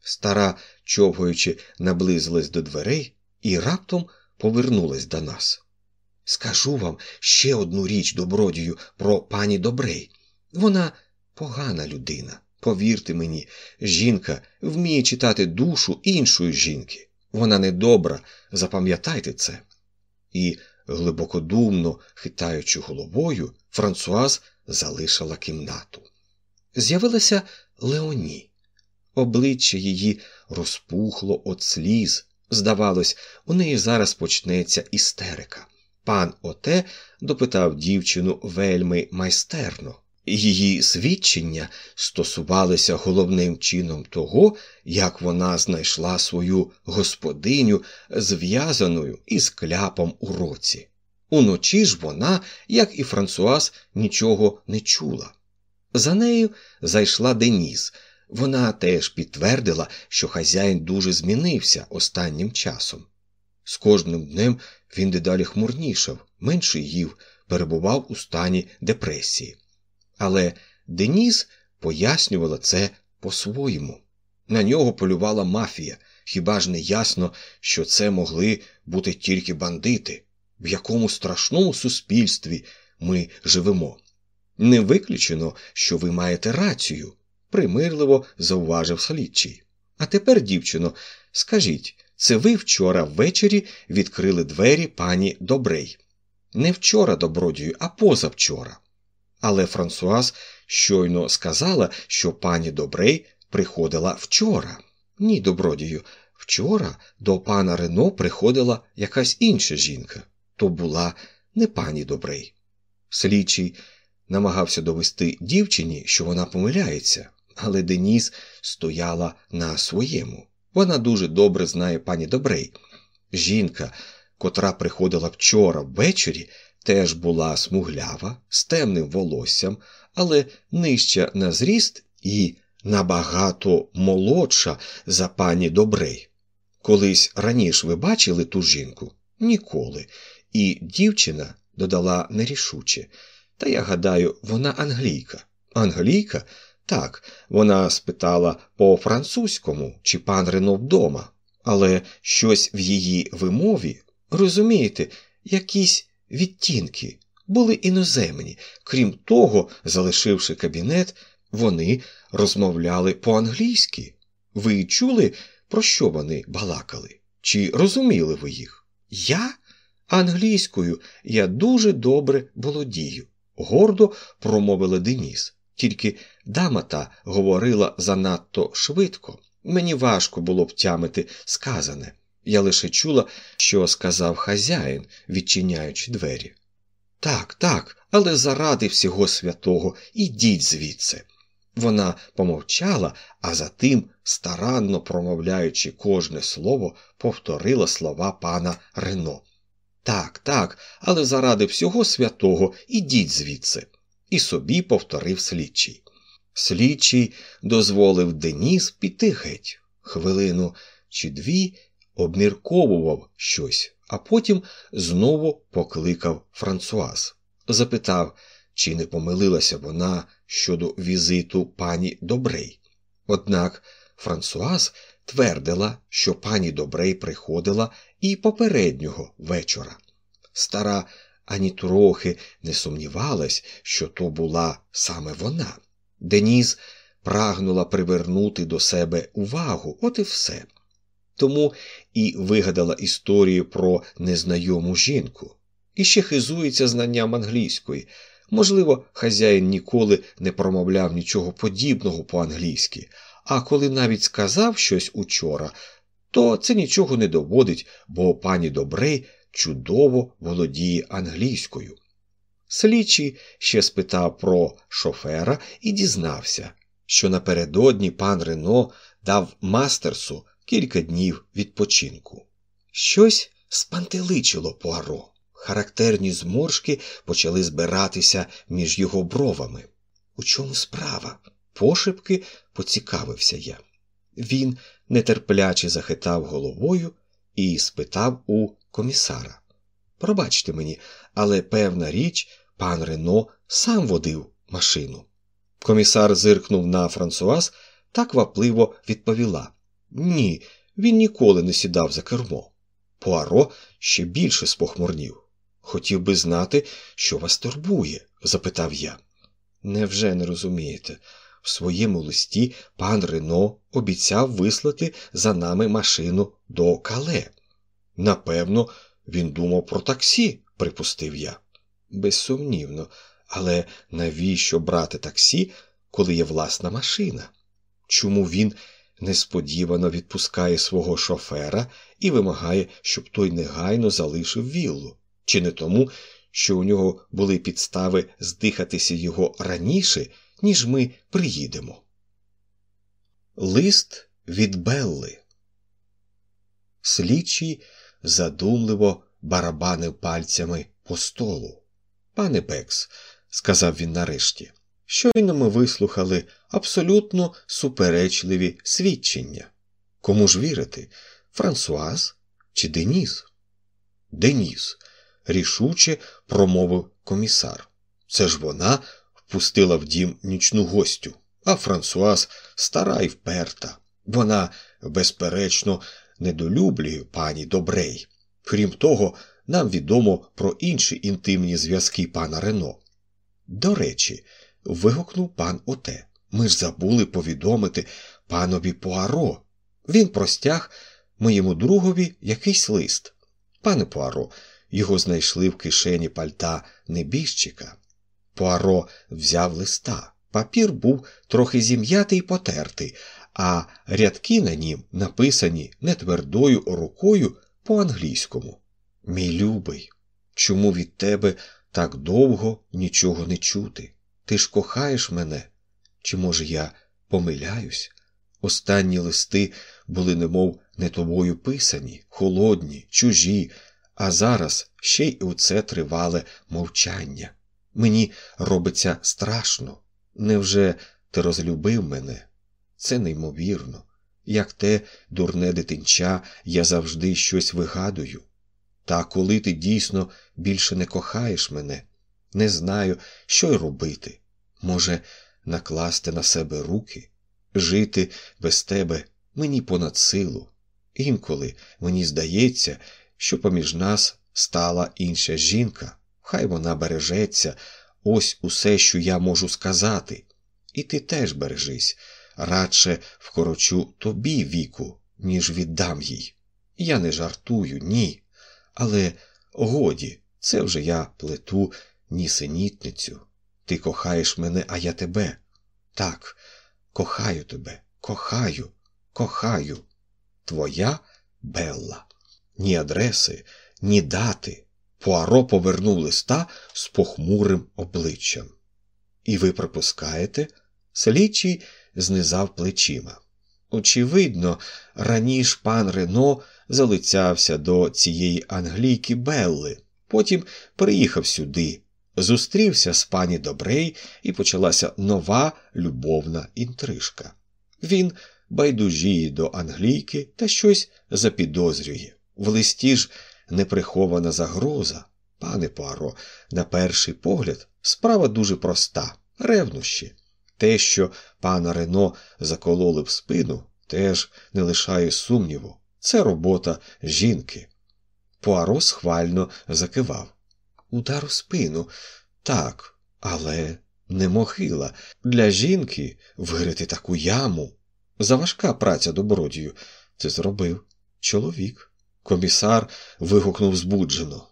Стара, човгаючи, наблизилась до дверей і раптом повернулась до нас. Скажу вам ще одну річ добродію про пані Добрей. Вона погана людина. Повірте мені, жінка вміє читати душу іншої жінки. Вона недобра, запам'ятайте це. І, глибокодумно хитаючи головою, Франсуаз залишила кімнату. З'явилася Леоні. Обличчя її розпухло від сліз. Здавалось, у неї зараз почнеться істерика. Пан Оте допитав дівчину вельми майстерно. Її свідчення стосувалися головним чином того, як вона знайшла свою господиню зв'язаною із кляпом у році. Уночі ж вона, як і Франсуаз, нічого не чула. За нею зайшла Деніс. Вона теж підтвердила, що хазяїн дуже змінився останнім часом. З кожним днем він дедалі хмурнішав, менше їв, перебував у стані депресії. Але Деніс пояснювала це по-своєму. На нього полювала мафія, хіба ж не ясно, що це могли бути тільки бандити, в якому страшному суспільстві ми живемо. Не виключено, що ви маєте рацію, примирливо зауважив слідчий. А тепер, дівчино, скажіть, це ви вчора ввечері відкрили двері пані Добрей? Не вчора, добродію, а позавчора. Але Франсуаз щойно сказала, що пані Добрей приходила вчора. Ні, добродію, вчора до пана Рено приходила якась інша жінка. То була не пані Добрей. Слідчий намагався довести дівчині, що вона помиляється, але Деніс стояла на своєму. Вона дуже добре знає пані Добрей. Жінка, котра приходила вчора ввечері, теж була смуглява, з темним волоссям, але нижча на зріст і набагато молодша за пані Добрей. Колись раніше ви бачили ту жінку? Ніколи. І дівчина додала нерішуче. Та я гадаю, вона англійка. Англійка? Так, вона спитала по французькому, чи пан Рено вдома, але щось в її вимові, розумієте, якісь відтінки були іноземні. Крім того, залишивши кабінет, вони розмовляли по-англійськи. Ви чули, про що вони балакали? Чи розуміли ви їх? Я? Англійською я дуже добре володію, гордо промовила Деніс. Тільки дама та говорила занадто швидко. Мені важко було б тямити сказане. Я лише чула, що сказав хазяїн, відчиняючи двері. Так, так, але заради всього святого ідіть звідси. Вона помовчала, а затим, старанно промовляючи кожне слово, повторила слова пана Рено. Так, так, але заради всього святого ідіть звідси. І собі повторив слідчий. Слідчий дозволив Деніс піти геть. Хвилину чи дві обмірковував щось, а потім знову покликав Франсуаз. Запитав, чи не помилилася вона щодо візиту пані Добрей. Однак Франсуаз твердила, що пані Добрей приходила і попереднього вечора. Стара ані трохи не сумнівалась, що то була саме вона. Деніс прагнула привернути до себе увагу, от і все. Тому і вигадала історію про незнайому жінку. І ще хизується знанням англійської. Можливо, хазяїн ніколи не промовляв нічого подібного по-англійськи, а коли навіть сказав щось учора, то це нічого не доводить, бо пані Добрей чудово володіє англійською. Слідчий ще спитав про шофера і дізнався, що напередодні пан Рено дав мастерсу кілька днів відпочинку. Щось спантеличило Пуаро. Характерні зморшки почали збиратися між його бровами. У чому справа? Пошепки поцікавився я. Він нетерпляче захитав головою і спитав у комісара. Пробачте мені, але певна річ, пан Рено сам водив машину. Комісар зиркнув на Франсуаз та квапливо відповіла Ні, він ніколи не сідав за кермо. Пуаро ще більше спохмурнів. Хотів би знати, що вас турбує? запитав я. Невже не розумієте? В своєму листі пан Рено обіцяв вислати за нами машину до кале. Напевно, він думав про таксі, припустив я. Безсумнівно, але навіщо брати таксі, коли є власна машина? Чому він несподівано відпускає свого шофера і вимагає, щоб той негайно залишив віллу? Чи не тому, що у нього були підстави здихатися його раніше, ніж ми приїдемо? Лист від Белли. Слідчий задумливо барабанив пальцями по столу. Пане Бекс, сказав він нарешті, щойно ми вислухали абсолютно суперечливі свідчення. Кому ж вірити? Франсуаз чи Деніс? Деніс, рішуче промовив комісар. Це ж вона впустила в дім нічну гостю, а Франсуаз стара і вперта. Вона, безперечно, недолюблює пані Добрей. Крім того, нам відомо про інші інтимні зв'язки пана Рено. До речі, вигукнув пан Оте. Ми ж забули повідомити панові Пуаро. Він простяг моєму другові якийсь лист. Пане Пуаро, його знайшли в кишені пальта небіжчика. Пуаро взяв листа. Папір був трохи зім'ятий і потертий, а рядки на нім написані нетвердою рукою по-англійському. Мій любий, чому від тебе так довго нічого не чути? Ти ж кохаєш мене? Чи, може, я помиляюсь? Останні листи були, немов не тобою писані, холодні, чужі, а зараз ще й у це тривале мовчання. Мені робиться страшно. Невже ти розлюбив мене? Це неймовірно. Як те дурне дитинча, я завжди щось вигадую. Та коли ти дійсно більше не кохаєш мене, не знаю, що й робити. Може, накласти на себе руки, жити без тебе мені понад силу. Інколи мені здається, що поміж нас стала інша жінка, хай вона бережеться, ось усе, що я можу сказати. І ти теж бережись, радше вкорочу тобі віку, ніж віддам їй. Я не жартую, ні. Але годі, це вже я плету нісенітницю. Ти кохаєш мене, а я тебе. Так, кохаю тебе, кохаю, кохаю. Твоя Белла. Ні адреси, ні дати. Пуаро повернув листа з похмурим обличчям. І ви припускаєте? Слідчий знизав плечима. Очевидно, раніше пан Рено залицявся до цієї англійки Белли, потім приїхав сюди, зустрівся з пані Добрей, і почалася нова любовна інтрижка. Він байдужіє до англійки та щось запідозрює. В листі ж неприхована загроза. Пане Пуаро, на перший погляд, справа дуже проста, ревнощі. Те, що пана Рено закололи в спину, теж не лишає сумніву. Це робота жінки. Пуаро схвально закивав. Удар у спину. Так, але не могила. Для жінки вирити таку яму. Заважка праця добродію. Це зробив чоловік. Комісар вигукнув збуджено.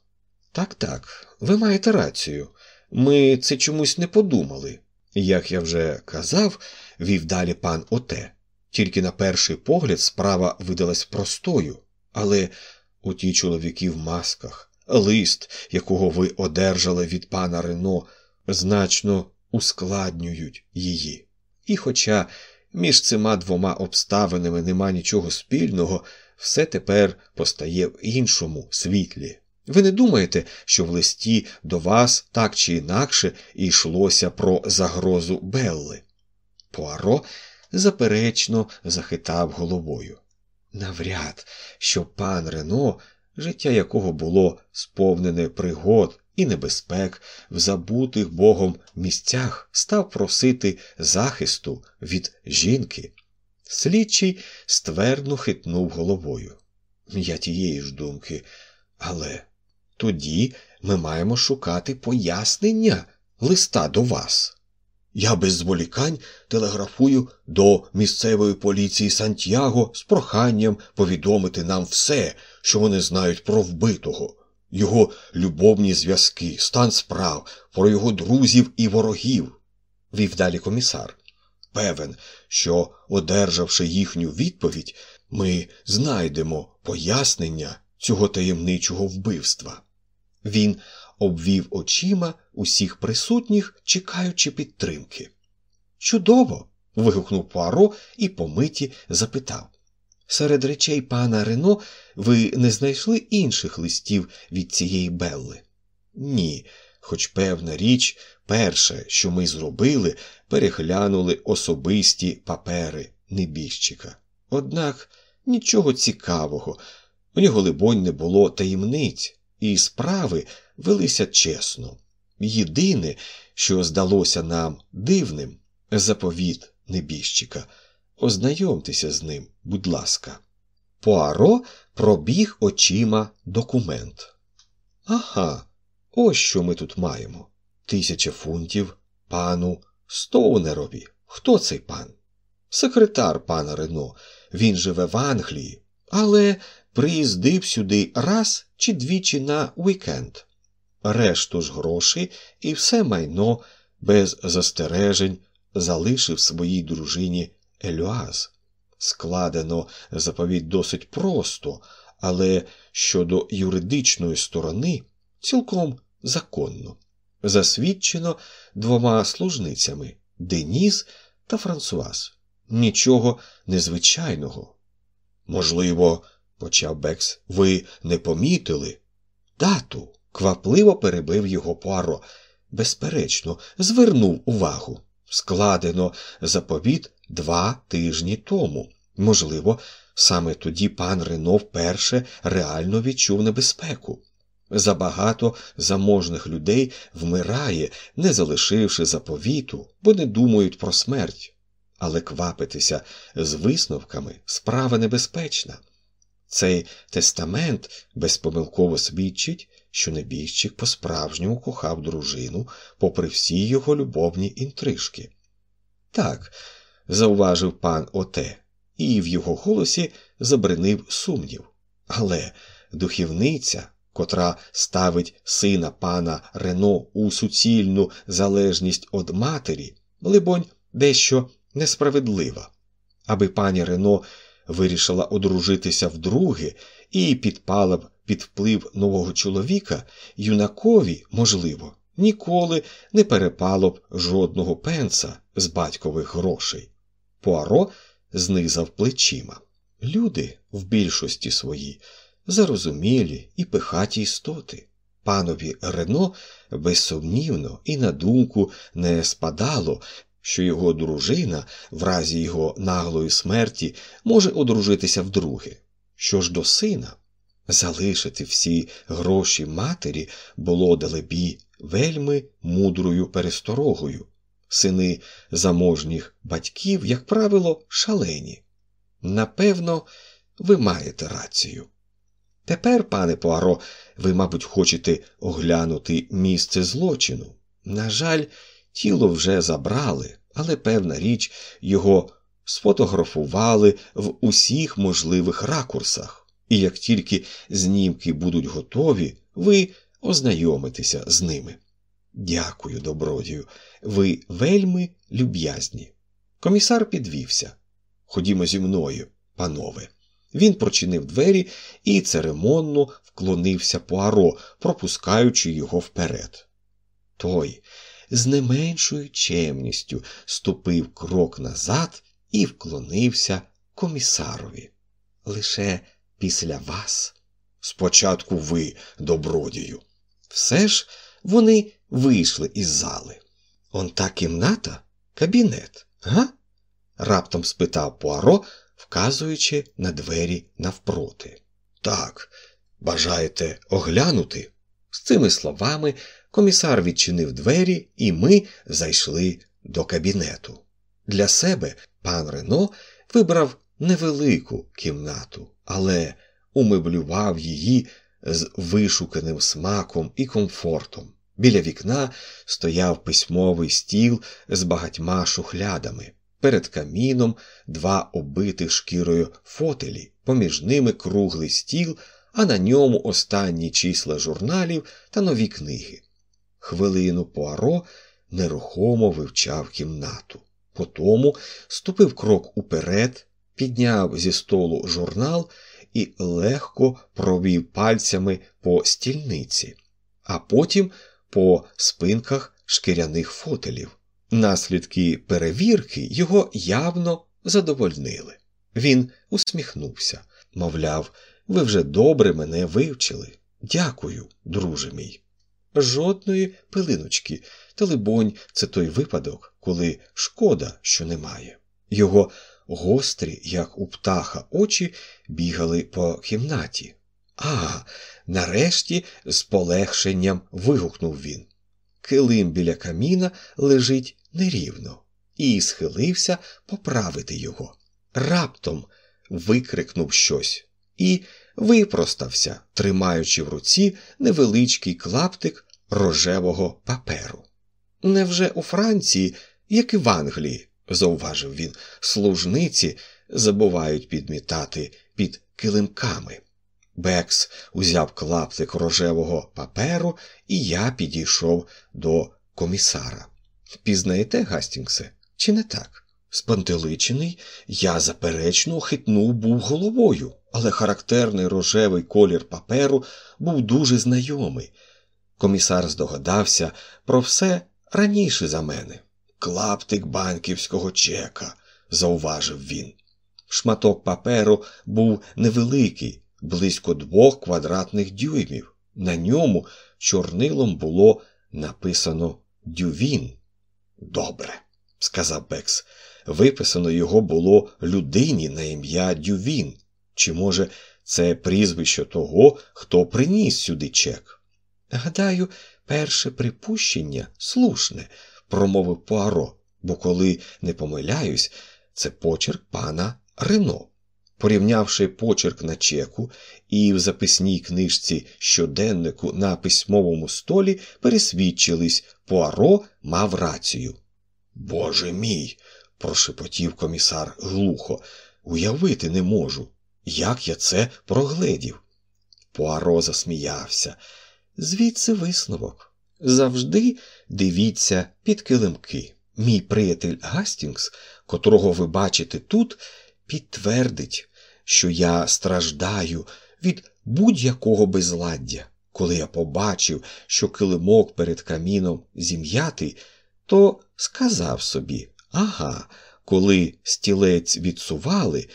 Так, так, ви маєте рацію. Ми це чомусь не подумали. Як я вже казав, вів далі пан Оте. Тільки на перший погляд справа видалась простою, але у ті чоловіки в масках, лист, якого ви одержали від пана Рено, значно ускладнюють її. І хоча між цими двома обставинами нема нічого спільного, все тепер постає в іншому світлі. Ви не думаєте, що в листі до вас так чи інакше йшлося про загрозу Белли? Пуаро заперечно захитав головою. Навряд, що пан Рено, життя якого було сповнене пригод і небезпек в забутих Богом місцях, став просити захисту від жінки. Слідчий ствердно хитнув головою. Я тієї ж думки, але тоді ми маємо шукати пояснення листа до вас. Я без зволікань телеграфую до місцевої поліції Сантьяго з проханням повідомити нам все, що вони знають про вбитого, його любовні зв'язки, стан справ, про його друзів і ворогів, вів далі комісар. Певен, що, одержавши їхню відповідь, ми знайдемо пояснення цього таємничого вбивства. Він обвів очима усіх присутніх, чекаючи підтримки. Чудово. вигукнув Пуаро і по миті запитав. Серед речей пана Рено ви не знайшли інших листів від цієї Белли? Ні, хоч певна річ, перше, що ми зробили, переглянули особисті папери небіжчика. Однак нічого цікавого, у нього, либонь, не було таємниць, і справи велися чесно. Єдине, що здалося нам дивним, заповіт небіжчика. Ознайомтеся з ним, будь ласка. Пуаро пробіг очима документ. Ага, ось що ми тут маємо. Тисяча фунтів пану Стоунерові. Хто цей пан? Секретар пана Рено. Він живе в Англії. Але приїздив сюди раз чи двічі на вікенд. Решту ж грошей і все майно без застережень залишив своїй дружині Елюаз. Складено заповідь досить просто, але щодо юридичної сторони цілком законно. Засвідчено двома служницями Деніс та Франсуаз. Нічого незвичайного. Можливо, почав Бекс, ви не помітили? Дату, квапливо перебив його Пуаро. Безперечно, звернув увагу. Складено заповіт два тижні тому. Можливо, саме тоді пан Рено вперше реально відчув небезпеку. Забагато заможних людей вмирає, не залишивши заповіту, бо не думають про смерть. Але квапитися з висновками справа небезпечна. Цей тестамент безпомилково свідчить, що небіжчик по справжньому кохав дружину, попри всі його любовні інтрижки. Так, зауважив пан Оте, і в його голосі забринив сумнів. Але духівниця, котра ставить сина пана Рено у суцільну залежність від матері, либонь, дещо несправедлива. Аби пані Рено вирішила одружитися вдруге і підпала б під вплив нового чоловіка, юнакові, можливо, ніколи не перепало б жодного пенса з батькових грошей. Пуаро знизав плечима. Люди в більшості свої зарозумілі і пихаті істоти. Панові Рено безсумнівно і на думку не спадало, що його дружина, в разі його наглої смерті, може одружитися вдруге. Що ж до сина, залишити всі гроші матері було далебі вельми мудрою пересторогою. Сини заможніх батьків, як правило, шалені. Напевно, ви маєте рацію. Тепер, пане Пуаро, ви, мабуть, хочете оглянути місце злочину. На жаль, тіло вже забрали, але певна річ, його сфотографували в усіх можливих ракурсах, і як тільки знімки будуть готові, ви ознайомитеся з ними. Дякую, добродію, ви вельми люб'язні. Комісар підвівся. Ходімо зі мною, панове. Він прочинив двері і церемонно вклонився Пуаро, пропускаючи його вперед. Той з не меншою чемністю ступив крок назад і вклонився комісарові. Лише після вас. Спочатку ви, добродію. Все ж вони вийшли із зали. Он та кімната, кабінет, га? раптом спитав Пуаро, вказуючи на двері навпроти. Так, бажаєте оглянути? З цими словами комісар відчинив двері, і ми зайшли до кабінету. Для себе пан Рено вибрав невелику кімнату, але умеблював її з вишуканим смаком і комфортом. Біля вікна стояв письмовий стіл з багатьма шухлядами. Перед каміном два оббитих шкірою фотелі, поміж ними круглий стіл, а на ньому останні числа журналів та нові книги. Хвилину Пуаро нерухомо вивчав кімнату. Потому ступив крок уперед, підняв зі столу журнал і легко провів пальцями по стільниці, а потім по спинках шкіряних фотелів. Наслідки перевірки його явно задовольнили. Він усміхнувся, мовляв, ви вже добре мене вивчили. Дякую, друже мій. Жодної пилиночки, та, либонь, це той випадок, коли шкода, що немає. Його гострі, як у птаха, очі бігали по кімнаті. А, нарешті, з полегшенням вигукнув він. Килим біля каміна лежить нерівно, і схилився поправити його. Раптом викрикнув щось і випростався, тримаючи в руці невеличкий клаптик рожевого паперу. Невже у Франції, як і в Англії, зауважив він, служниці забувають підмітати під килимками. Бекс узяв клаптик рожевого паперу, і я підійшов до комісара. Пізнаєте, Гастінгсе, чи не так? Спантеличений, я заперечно хитнув був головою, але характерний рожевий колір паперу був дуже знайомий. Комісар здогадався про все раніше за мене. Клаптик банківського чека, зауважив він. Шматок паперу був невеликий, близько двох квадратних дюймів. На ньому чорнилом було написано Дювін. Добре, сказав Бекс. Виписано його було людині на ім'я Дювін. Чи, може, це прізвище того, хто приніс сюди чек? Гадаю, перше припущення слушне, промовив Пуаро, бо коли не помиляюсь, це почерк пана Рено. Порівнявши почерк на чеку і в записній книжці щоденнику на письмовому столі, пересвідчились, Пуаро мав рацію. Боже мій, прошепотів комісар глухо, уявити не можу. Як я це прогледів? Пуаро засміявся. Звідси висновок. Завжди дивіться під килимки. Мій приятель Гастінгс, котрого ви бачите тут, підтвердить, що я страждаю від будь-якого безладдя. Коли я побачив, що килимок перед каміном зім'ятий, то сказав собі ага, коли стілець відсували,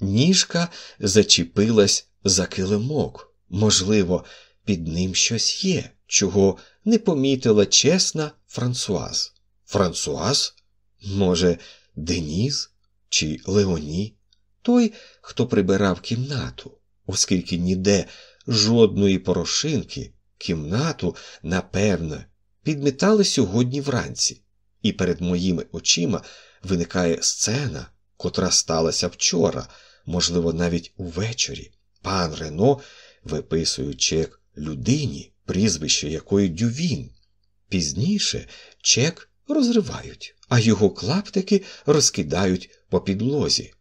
ніжка зачепилась за килимок. Можливо, під ним щось є, чого не помітила чесна Франсуаз. Франсуаз? Може, Деніс чи Леоні? Той, хто прибирав кімнату, оскільки ніде жодної порошинки, кімнату, напевне, підмітали сьогодні вранці, і перед моїми очима виникає сцена, котра сталася вчора, можливо, навіть увечері. Пан Рено виписує чек людині, прізвище якої дювін. Пізніше чек розривають, а його клаптики розкидають по підлозі.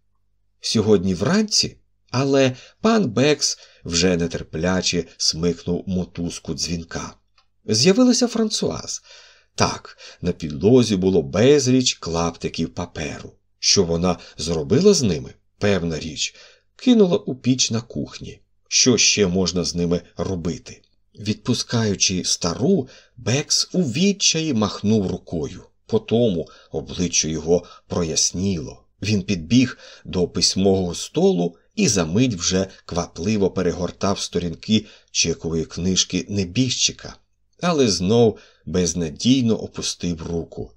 Сьогодні вранці, але пан Бекс вже нетерпляче смикнув мотузку дзвінка. З'явилася Франсуаз. Так, на підлозі було безліч клаптиків паперу. Що вона зробила з ними? Певна річ, кинула у піч на кухні. Що ще можна з ними робити? Відпускаючи стару, Бекс у відчаї махнув рукою. Потому обличчя його проясніло. Він підбіг до письмового столу і за мить вже квапливо перегортав сторінки чекової книжки небіжчика, але знов безнадійно опустив руку.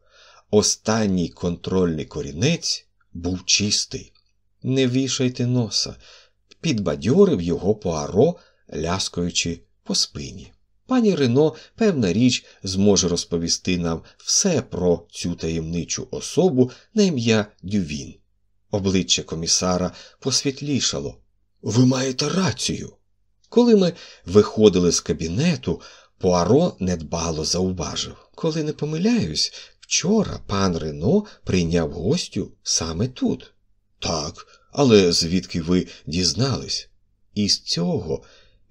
Останній контрольний корінець був чистий. Не вішайте носа, підбадьорив його Пуаро, ляскаючи по спині. Пані Рено, певна річ, зможе розповісти нам все про цю таємничу особу на ім'я Дювін. Обличчя комісара посвітлішало. Ви маєте рацію. Коли ми виходили з кабінету, Пуаро недбало зауважив. Коли не помиляюсь, вчора пан Рено прийняв гостю саме тут. Так, але звідки ви дізнались? І з цього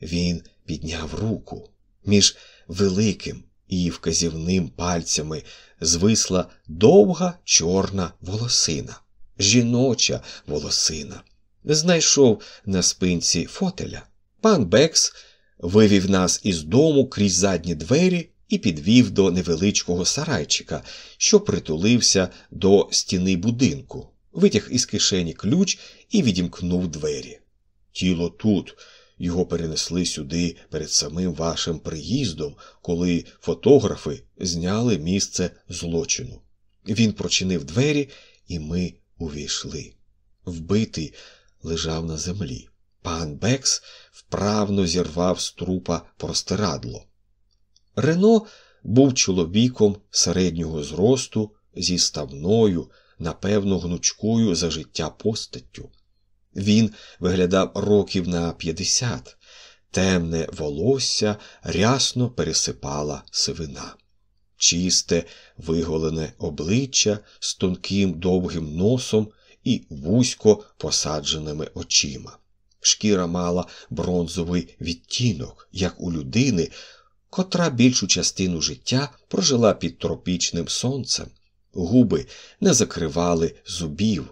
він підняв руку. Між великим і вказівним пальцями звисла довга чорна волосина, жіноча волосина. Знайшов на спинці фотеля. Пан Бекс вивів нас із дому крізь задні двері і підвів до невеличкого сарайчика, що притулився до стіни будинку, витяг із кишені ключ і відімкнув двері. Тіло тут. Його перенесли сюди перед самим вашим приїздом, коли фотографи зняли місце злочину. Він прочинив двері, і ми увійшли. Вбитий лежав на землі. Пан Бекс вправно зірвав з трупа простирадло. Рено був чоловіком середнього зросту зі ставною, напевно, гнучкою за життя постаттю. Він виглядав років на п'ятдесят, темне волосся рясно пересипала сивина, чисте, виголене обличчя з тонким довгим носом і вузько посадженими очима. Шкіра мала бронзовий відтінок, як у людини, котра більшу частину життя прожила під тропічним сонцем. Губи не закривали зубів,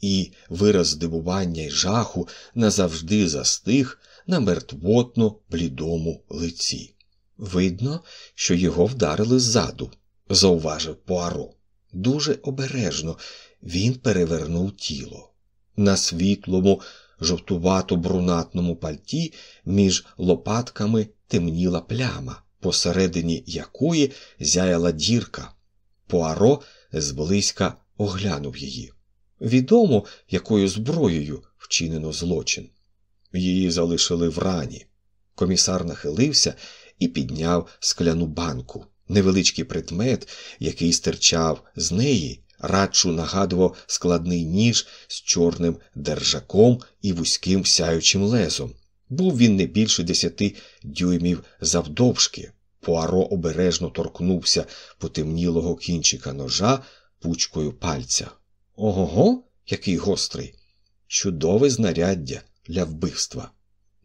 і вираз здивування й жаху назавжди застиг на мертвотно блідому лиці. Видно, що його вдарили ззаду, зауважив Пуаро. Дуже обережно він перевернув тіло. На світлому, жовтувато брунатному пальті між лопатками темніла пляма, посередині якої зяяла дірка. Пуаро зблизька оглянув її. Відомо, якою зброєю вчинено злочин. Її залишили в рані. Комісар нахилився і підняв скляну банку. Невеличкий предмет, який стирчав з неї, радшу нагадував складний ніж з чорним держаком і вузьким сяючим лезом. Був він не більше десяти дюймів завдовжки. Пуаро обережно торкнувся потемнілого кінчика ножа пучкою пальця. Ого, який гострий! Чудове знаряддя для вбивства.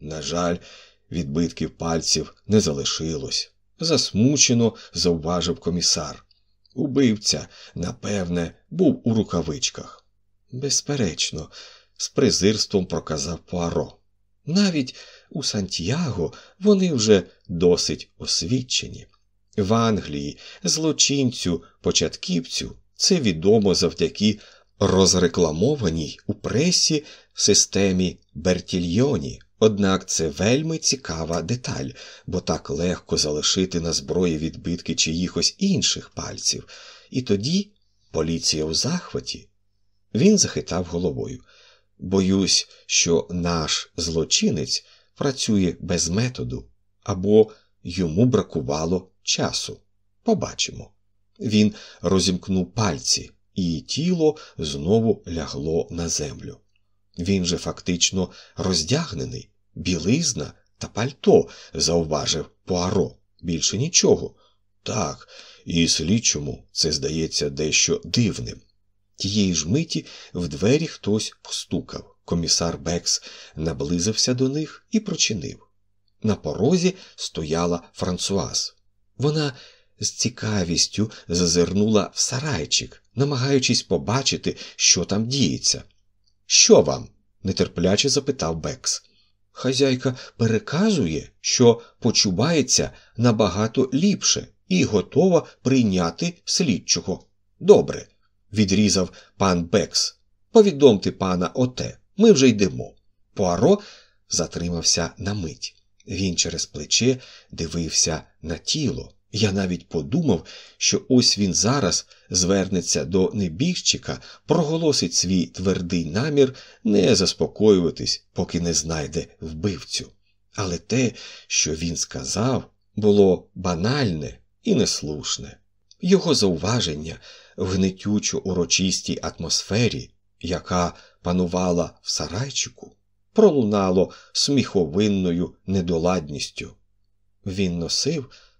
На жаль, відбитків пальців не залишилось. Засмучено зауважив комісар. Убивця, напевне, був у рукавичках. Безперечно, з презирством проказав Пуаро. Навіть у Сантьяго вони вже досить освічені. В Англії злочинцю, початківцю це відомо завдяки розрекламованій у пресі системі Бертільйоні. Однак це вельми цікава деталь, бо так легко залишити на зброї відбитки чиїхось інших пальців. І тоді поліція у захваті. Він захитав головою. Боюсь, що наш злочинець працює без методу, або йому бракувало часу. Побачимо. Він розімкнув пальці, і тіло знову лягло на землю. Він же фактично роздягнений, білизна та пальто, зауважив Пуаро. Більше нічого. Так, і слідчому це здається дещо дивним. Тієї ж миті в двері хтось постукав. Комісар Бекс наблизився до них і прочинив. На порозі стояла Франсуаз. Вона з цікавістю зазирнула в сарайчик, намагаючись побачити, що там діється. Що вам? нетерпляче запитав Бекс. Хазяйка переказує, що почувається набагато ліпше і готова прийняти слідчого. Добре, відрізав пан Бекс. Повідомте пана оте, ми вже йдемо. Пуаро затримався на мить. Він через плече дивився на тіло. Я навіть подумав, що ось він зараз звернеться до небіжчика, проголосить свій твердий намір не заспокоюватись, поки не знайде вбивцю. Але те, що він сказав, було банальне і неслушне. Його зауваження в гнетючо урочистій атмосфері, яка панувала в сарайчику, пролунало сміховинною недоладністю. Він носив